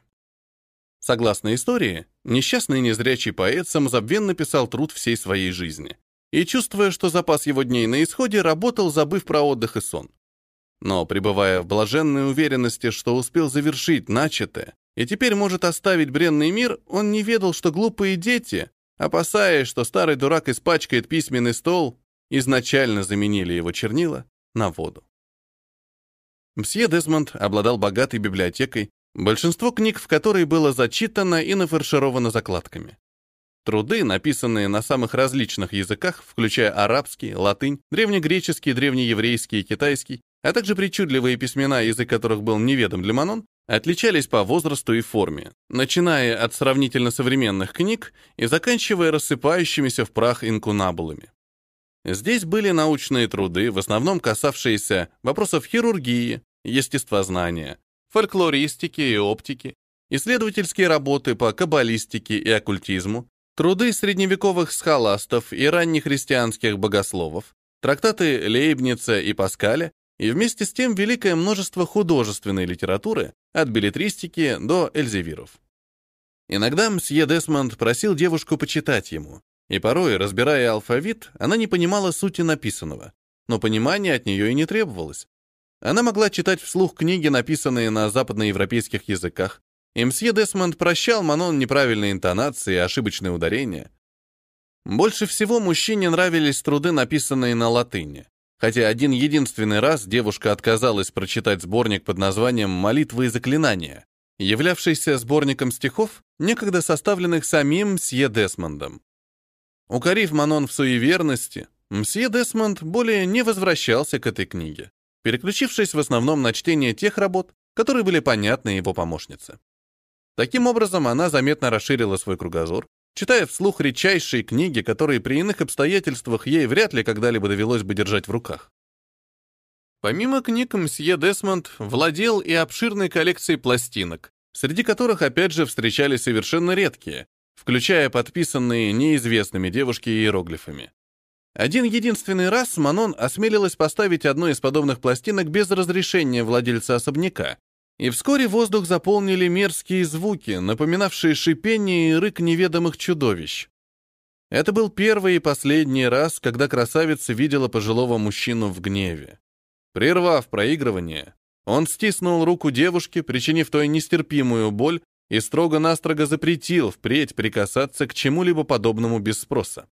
Согласно истории, несчастный незрячий поэт самозабвенно писал труд всей своей жизни и, чувствуя, что запас его дней на исходе, работал, забыв про отдых и сон. Но, пребывая в блаженной уверенности, что успел завершить начатое, и теперь может оставить бренный мир, он не ведал, что глупые дети, опасаясь, что старый дурак испачкает письменный стол, изначально заменили его чернила на воду. Мсье Десмонд обладал богатой библиотекой, большинство книг в которой было зачитано и нафаршировано закладками. Труды, написанные на самых различных языках, включая арабский, латынь, древнегреческий, древнееврейский и китайский, а также причудливые письмена, язык которых был неведом для Манон, отличались по возрасту и форме, начиная от сравнительно современных книг и заканчивая рассыпающимися в прах инкунабулами. Здесь были научные труды, в основном касавшиеся вопросов хирургии, естествознания, фольклористики и оптики, исследовательские работы по каббалистике и оккультизму, труды средневековых схоластов и раннехристианских богословов, трактаты Лейбница и Паскаля и вместе с тем великое множество художественной литературы, от билетристики до эльзевиров. Иногда мсье Десмонд просил девушку почитать ему, и порой, разбирая алфавит, она не понимала сути написанного, но понимания от нее и не требовалось. Она могла читать вслух книги, написанные на западноевропейских языках, и мсье Десмонд прощал Манон неправильные интонации и ошибочные ударения. Больше всего мужчине нравились труды, написанные на латыни хотя один единственный раз девушка отказалась прочитать сборник под названием «Молитвы и заклинания», являвшийся сборником стихов, некогда составленных самим мсье Десмондом. Укорив Манон в суеверности, мсье Десмонд более не возвращался к этой книге, переключившись в основном на чтение тех работ, которые были понятны его помощнице. Таким образом, она заметно расширила свой кругозор, читая вслух редчайшие книги, которые при иных обстоятельствах ей вряд ли когда-либо довелось бы держать в руках. Помимо книг, мсье Десмонд владел и обширной коллекцией пластинок, среди которых опять же встречались совершенно редкие, включая подписанные неизвестными девушке иероглифами. Один единственный раз Манон осмелилась поставить одну из подобных пластинок без разрешения владельца особняка, и вскоре воздух заполнили мерзкие звуки, напоминавшие шипение и рык неведомых чудовищ. Это был первый и последний раз, когда красавица видела пожилого мужчину в гневе. Прервав проигрывание, он стиснул руку девушки, причинив той нестерпимую боль, и строго-настрого запретил впредь прикасаться к чему-либо подобному без спроса.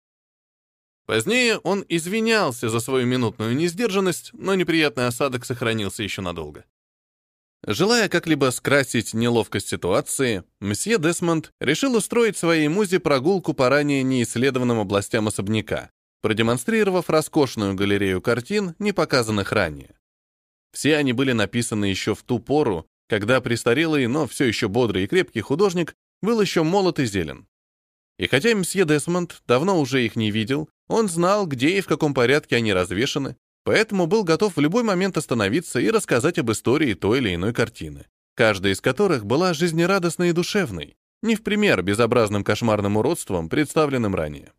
Позднее он извинялся за свою минутную несдержанность, но неприятный осадок сохранился еще надолго. Желая как-либо скрасить неловкость ситуации, месье Десмонд решил устроить своей музе прогулку по ранее неисследованным областям особняка, продемонстрировав роскошную галерею картин, не показанных ранее. Все они были написаны еще в ту пору, когда престарелый, но все еще бодрый и крепкий художник был еще молод и зелен. И хотя мсье Десмонд давно уже их не видел, он знал, где и в каком порядке они развешаны, поэтому был готов в любой момент остановиться и рассказать об истории той или иной картины, каждая из которых была жизнерадостной и душевной, не в пример безобразным кошмарным уродством, представленным ранее.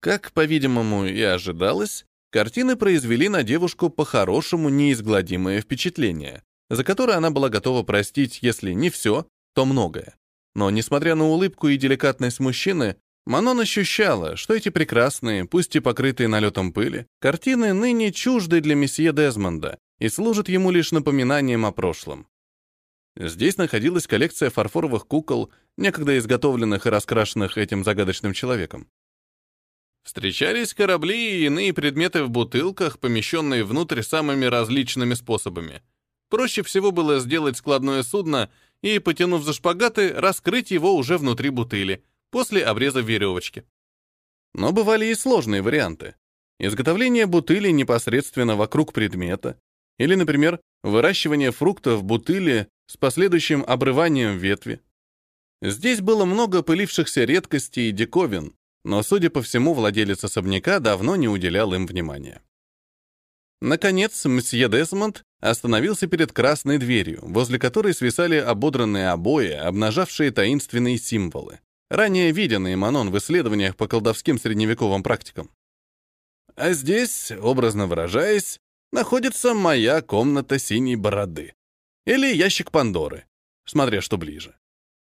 Как, по-видимому, и ожидалось, картины произвели на девушку по-хорошему неизгладимое впечатление, за которое она была готова простить, если не все, то многое. Но, несмотря на улыбку и деликатность мужчины, Манон ощущала, что эти прекрасные, пусть и покрытые налетом пыли, картины ныне чужды для месье Дезмонда и служат ему лишь напоминанием о прошлом. Здесь находилась коллекция фарфоровых кукол, некогда изготовленных и раскрашенных этим загадочным человеком. Встречались корабли и иные предметы в бутылках, помещенные внутрь самыми различными способами. Проще всего было сделать складное судно и, потянув за шпагаты, раскрыть его уже внутри бутыли, после обреза веревочки. Но бывали и сложные варианты. Изготовление бутыли непосредственно вокруг предмета, или, например, выращивание фруктов в бутыле с последующим обрыванием ветви. Здесь было много пылившихся редкостей и диковин, но, судя по всему, владелец особняка давно не уделял им внимания. Наконец, мсье Десмонд остановился перед красной дверью, возле которой свисали ободранные обои, обнажавшие таинственные символы, ранее виденные Манон в исследованиях по колдовским средневековым практикам. А здесь, образно выражаясь, находится моя комната синей бороды. Или ящик Пандоры, смотря что ближе.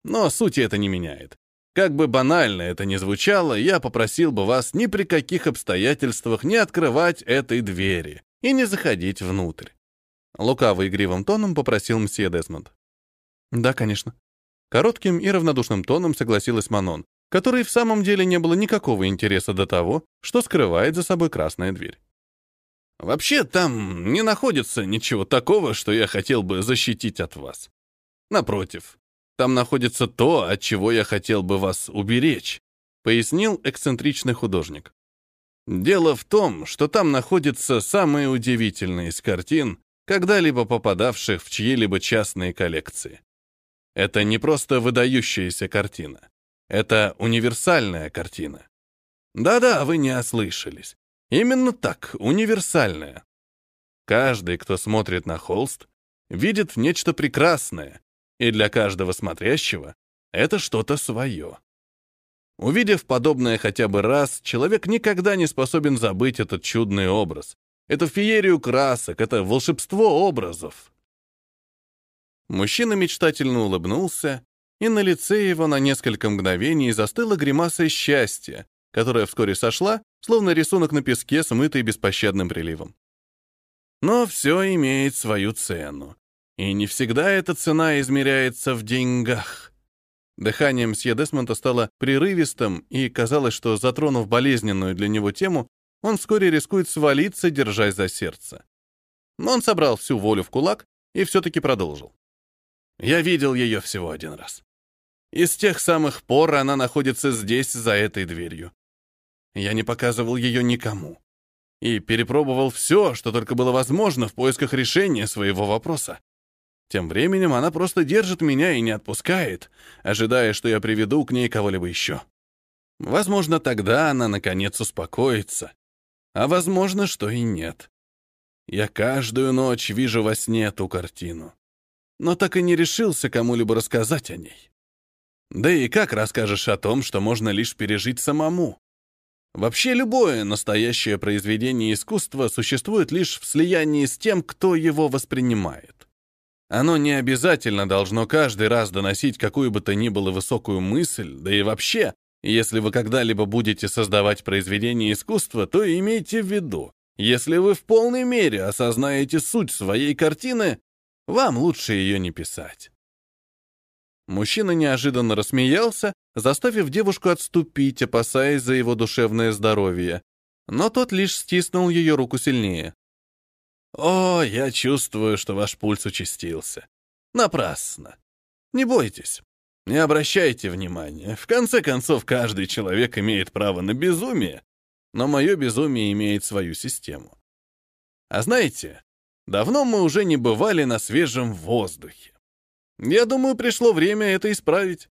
Но сути это не меняет. Как бы банально это ни звучало, я попросил бы вас ни при каких обстоятельствах не открывать этой двери и не заходить внутрь. Лукаво игривым тоном попросил мсье Десмонд. Да, конечно. Коротким и равнодушным тоном согласилась Манон, которой в самом деле не было никакого интереса до того, что скрывает за собой красная дверь. Вообще там не находится ничего такого, что я хотел бы защитить от вас. Напротив, там находится то, от чего я хотел бы вас уберечь, пояснил эксцентричный художник. Дело в том, что там находятся самые удивительные из картин, когда-либо попадавших в чьи-либо частные коллекции. Это не просто выдающаяся картина. Это универсальная картина. Да-да, вы не ослышались. Именно так, универсальная. Каждый, кто смотрит на холст, видит нечто прекрасное, и для каждого смотрящего это что-то свое. Увидев подобное хотя бы раз, человек никогда не способен забыть этот чудный образ, эту феерию красок, это волшебство образов. Мужчина мечтательно улыбнулся, и на лице его на несколько мгновений застыла гримаса счастья, которая вскоре сошла, словно рисунок на песке, смытый беспощадным приливом. Но все имеет свою цену. И не всегда эта цена измеряется в деньгах. Дыхание мсье Десмонта стало прерывистым, и казалось, что, затронув болезненную для него тему, он вскоре рискует свалиться, держась за сердце. Но он собрал всю волю в кулак и все-таки продолжил. «Я видел ее всего один раз. И с тех самых пор она находится здесь, за этой дверью. Я не показывал ее никому. И перепробовал все, что только было возможно в поисках решения своего вопроса. Тем временем она просто держит меня и не отпускает, ожидая, что я приведу к ней кого-либо еще. Возможно, тогда она, наконец, успокоится. А возможно, что и нет. Я каждую ночь вижу во сне эту картину. Но так и не решился кому-либо рассказать о ней. Да и как расскажешь о том, что можно лишь пережить самому? Вообще любое настоящее произведение искусства существует лишь в слиянии с тем, кто его воспринимает. Оно не обязательно должно каждый раз доносить какую бы то ни было высокую мысль, да и вообще, если вы когда-либо будете создавать произведение искусства, то имейте в виду, если вы в полной мере осознаете суть своей картины, вам лучше ее не писать. Мужчина неожиданно рассмеялся, заставив девушку отступить, опасаясь за его душевное здоровье. Но тот лишь стиснул ее руку сильнее. О, я чувствую, что ваш пульс участился. Напрасно. Не бойтесь. Не обращайте внимания. В конце концов, каждый человек имеет право на безумие, но мое безумие имеет свою систему. А знаете, Давно мы уже не бывали на свежем воздухе. Я думаю, пришло время это исправить.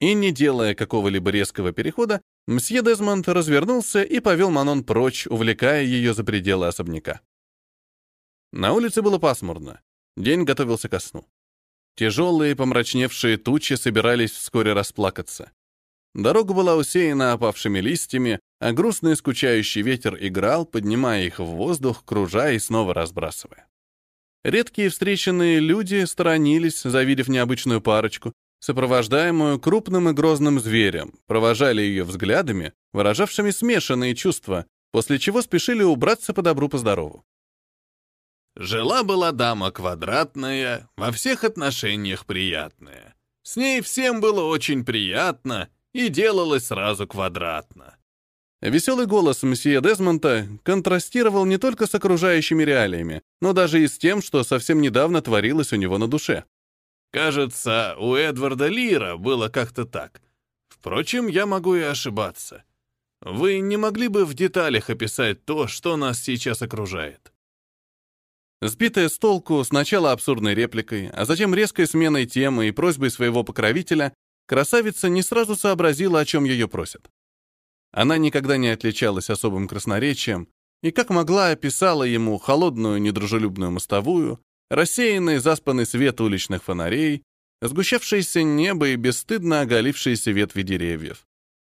И не делая какого-либо резкого перехода, мсье Дезмонд развернулся и повел Манон прочь, увлекая ее за пределы особняка. На улице было пасмурно. День готовился ко сну. Тяжелые помрачневшие тучи собирались вскоре расплакаться. Дорога была усеяна опавшими листьями, а грустный скучающий ветер играл, поднимая их в воздух, кружа и снова разбрасывая. Редкие встреченные люди сторонились, завидев необычную парочку, сопровождаемую крупным и грозным зверем, провожали ее взглядами, выражавшими смешанные чувства, после чего спешили убраться по добру по здорову. Жила-была дама квадратная, во всех отношениях приятная. С ней всем было очень приятно, и делалось сразу квадратно. Веселый голос мсье Дезмонта контрастировал не только с окружающими реалиями, но даже и с тем, что совсем недавно творилось у него на душе. Кажется, у Эдварда Лира было как-то так. Впрочем, я могу и ошибаться. Вы не могли бы в деталях описать то, что нас сейчас окружает? Сбитая с толку сначала абсурдной репликой, а затем резкой сменой темы и просьбой своего покровителя, красавица не сразу сообразила, о чем ее просят. Она никогда не отличалась особым красноречием и, как могла, описала ему холодную недружелюбную мостовую, рассеянный заспанный свет уличных фонарей, сгущавшееся небо и бесстыдно оголившиеся ветви деревьев.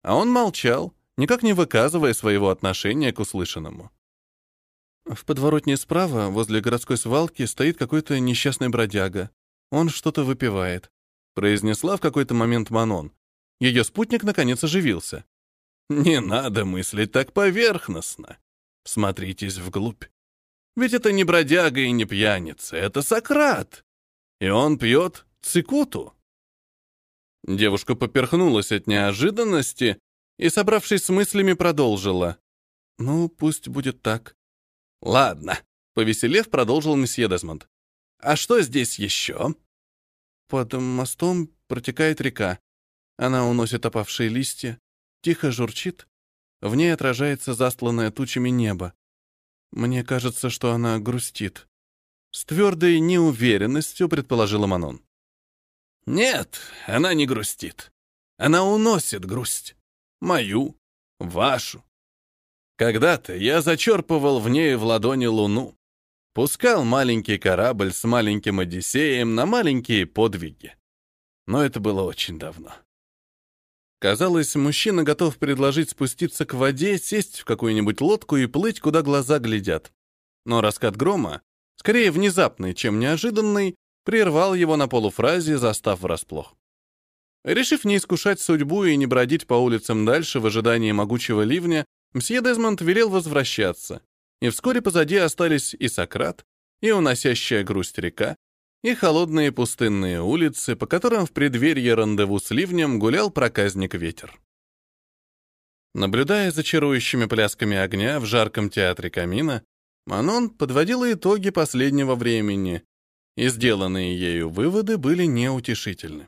А он молчал, никак не выказывая своего отношения к услышанному. В подворотне справа, возле городской свалки, стоит какой-то несчастный бродяга. Он что-то выпивает произнесла в какой-то момент Манон. Ее спутник наконец оживился. «Не надо мыслить так поверхностно. Смотритесь вглубь. Ведь это не бродяга и не пьяница, это Сократ. И он пьет цикуту». Девушка поперхнулась от неожиданности и, собравшись с мыслями, продолжила. «Ну, пусть будет так». «Ладно», — повеселев, продолжил месье Дезмонд. «А что здесь еще?» Под мостом протекает река. Она уносит опавшие листья, тихо журчит. В ней отражается застланное тучами небо. Мне кажется, что она грустит. С твердой неуверенностью предположила Манон. Нет, она не грустит. Она уносит грусть. Мою, вашу. Когда-то я зачерпывал в ней в ладони луну. Пускал маленький корабль с маленьким Одиссеем на маленькие подвиги. Но это было очень давно. Казалось, мужчина готов предложить спуститься к воде, сесть в какую-нибудь лодку и плыть, куда глаза глядят. Но раскат грома, скорее внезапный, чем неожиданный, прервал его на полуфразе, застав врасплох. Решив не искушать судьбу и не бродить по улицам дальше в ожидании могучего ливня, мсье Дезмонд велел возвращаться, и вскоре позади остались и Сократ, и уносящая грусть река, и холодные пустынные улицы, по которым в преддверии рандеву с ливнем гулял проказник ветер. Наблюдая за чарующими плясками огня в жарком театре камина, Манон подводила итоги последнего времени, и сделанные ею выводы были неутешительны.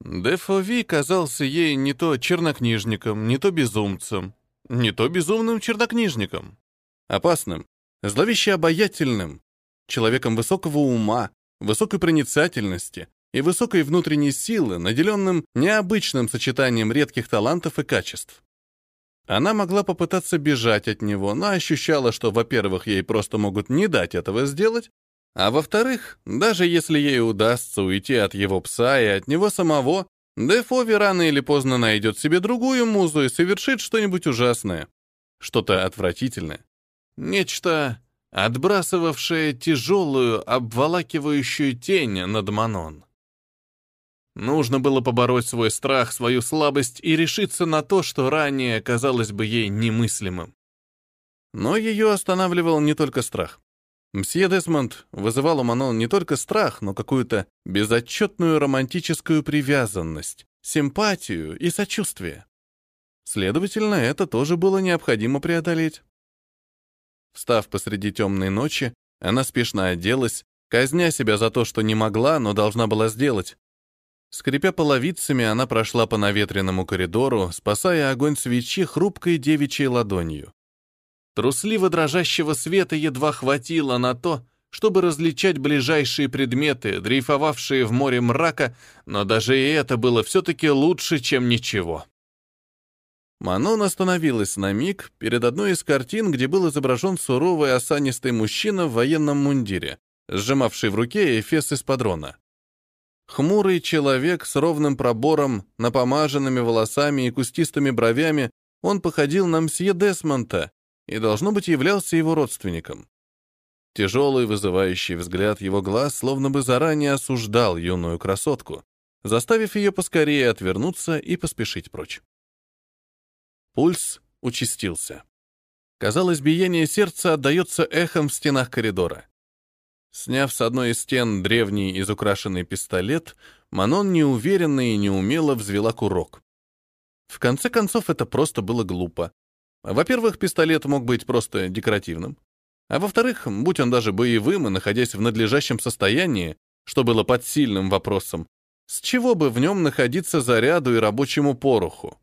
Дефови казался ей не то чернокнижником, не то безумцем, не то безумным чернокнижником опасным, зловеще обаятельным, человеком высокого ума, высокой проницательности и высокой внутренней силы, наделенным необычным сочетанием редких талантов и качеств. Она могла попытаться бежать от него, но ощущала, что, во-первых, ей просто могут не дать этого сделать, а во-вторых, даже если ей удастся уйти от его пса и от него самого, Дефови рано или поздно найдет себе другую музу и совершит что-нибудь ужасное, что-то отвратительное. Нечто, отбрасывавшее тяжелую, обволакивающую тень над Манон. Нужно было побороть свой страх, свою слабость и решиться на то, что ранее казалось бы ей немыслимым. Но ее останавливал не только страх. Мсье Десмонд вызывал у Манон не только страх, но какую-то безотчетную романтическую привязанность, симпатию и сочувствие. Следовательно, это тоже было необходимо преодолеть. Встав посреди темной ночи, она спешно оделась, казня себя за то, что не могла, но должна была сделать. Скрипя половицами, она прошла по наветренному коридору, спасая огонь свечи хрупкой девичьей ладонью. Трусливо дрожащего света едва хватило на то, чтобы различать ближайшие предметы, дрейфовавшие в море мрака, но даже и это было все-таки лучше, чем ничего. Манон остановилась на миг перед одной из картин, где был изображен суровый осанистый мужчина в военном мундире, сжимавший в руке эфес из падрона. Хмурый человек с ровным пробором, напомаженными волосами и кустистыми бровями, он походил на мсье Десмонта и, должно быть, являлся его родственником. Тяжелый вызывающий взгляд его глаз словно бы заранее осуждал юную красотку, заставив ее поскорее отвернуться и поспешить прочь. Пульс участился. Казалось, биение сердца отдается эхом в стенах коридора. Сняв с одной из стен древний изукрашенный пистолет, Манон неуверенно и неумело взвела курок. В конце концов, это просто было глупо. Во-первых, пистолет мог быть просто декоративным. А во-вторых, будь он даже боевым и находясь в надлежащем состоянии, что было под сильным вопросом, с чего бы в нем находиться заряду и рабочему пороху?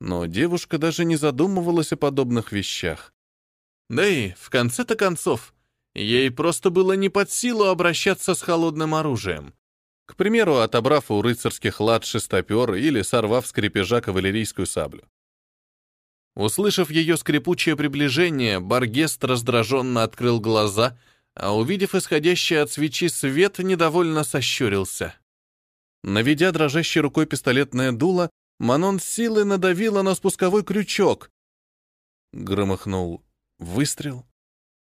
Но девушка даже не задумывалась о подобных вещах. Да и, в конце-то концов, ей просто было не под силу обращаться с холодным оружием. К примеру, отобрав у рыцарских лад шестопер или сорвав с крепежа кавалерийскую саблю. Услышав ее скрипучее приближение, Баргест раздраженно открыл глаза, а увидев исходящий от свечи свет, недовольно сощурился. Наведя дрожащей рукой пистолетное дуло, Манон силой надавила на спусковой крючок. Громыхнул выстрел,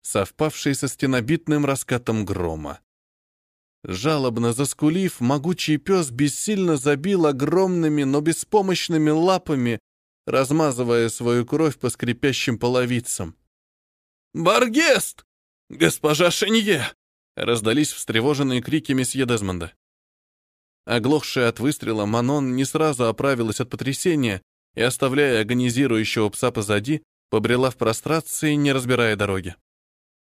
совпавший со стенобитным раскатом грома. Жалобно заскулив, могучий пес бессильно забил огромными, но беспомощными лапами, размазывая свою кровь по скрипящим половицам. «Баргест! Госпожа Шенье!» раздались встревоженные крики месье Дезмонда. Оглохшая от выстрела, Манон не сразу оправилась от потрясения и, оставляя агонизирующего пса позади, побрела в прострации, не разбирая дороги.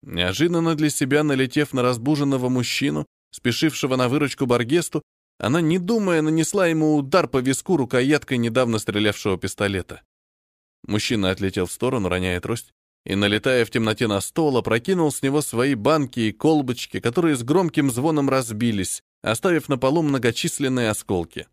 Неожиданно для себя, налетев на разбуженного мужчину, спешившего на выручку Баргесту, она, не думая, нанесла ему удар по виску рукояткой недавно стрелявшего пистолета. Мужчина отлетел в сторону, роняя трость, и, налетая в темноте на стол, опрокинул с него свои банки и колбочки, которые с громким звоном разбились, оставив на полу многочисленные осколки.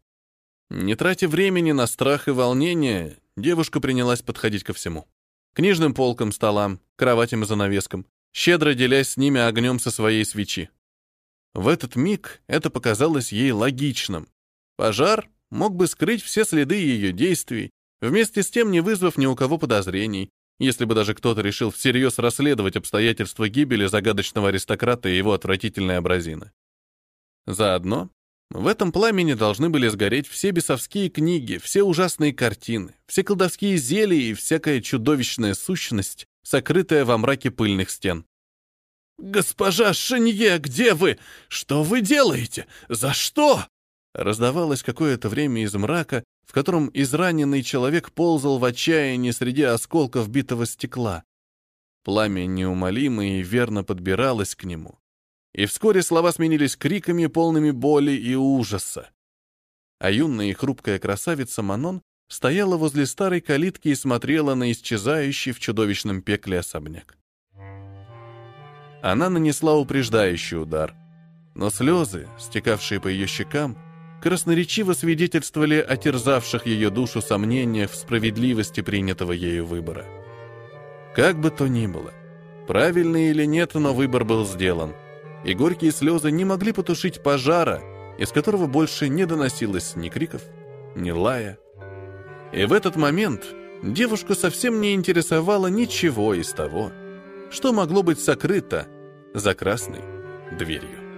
Не тратя времени на страх и волнение, девушка принялась подходить ко всему. Книжным полкам, столам, кроватям и занавескам, щедро делясь с ними огнем со своей свечи. В этот миг это показалось ей логичным. Пожар мог бы скрыть все следы ее действий, вместе с тем не вызвав ни у кого подозрений, если бы даже кто-то решил всерьез расследовать обстоятельства гибели загадочного аристократа и его отвратительной образины. Заодно в этом пламени должны были сгореть все бесовские книги, все ужасные картины, все колдовские зелья и всякая чудовищная сущность, сокрытая во мраке пыльных стен. «Госпожа Шенье, где вы? Что вы делаете? За что?» Раздавалось какое-то время из мрака, в котором израненный человек ползал в отчаянии среди осколков битого стекла. Пламя неумолимо и верно подбиралось к нему. И вскоре слова сменились криками, полными боли и ужаса. А юная и хрупкая красавица Манон стояла возле старой калитки и смотрела на исчезающий в чудовищном пекле особняк. Она нанесла упреждающий удар, но слезы, стекавшие по ее щекам, красноречиво свидетельствовали о терзавших ее душу сомнениях в справедливости принятого ею выбора. Как бы то ни было, правильно или нет, но выбор был сделан, и горькие слезы не могли потушить пожара, из которого больше не доносилось ни криков, ни лая. И в этот момент девушку совсем не интересовало ничего из того, что могло быть сокрыто за красной дверью.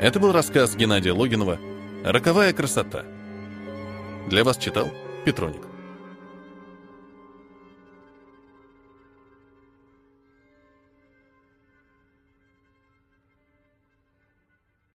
Это был рассказ Геннадия Логинова «Роковая красота». Для вас читал Петроник.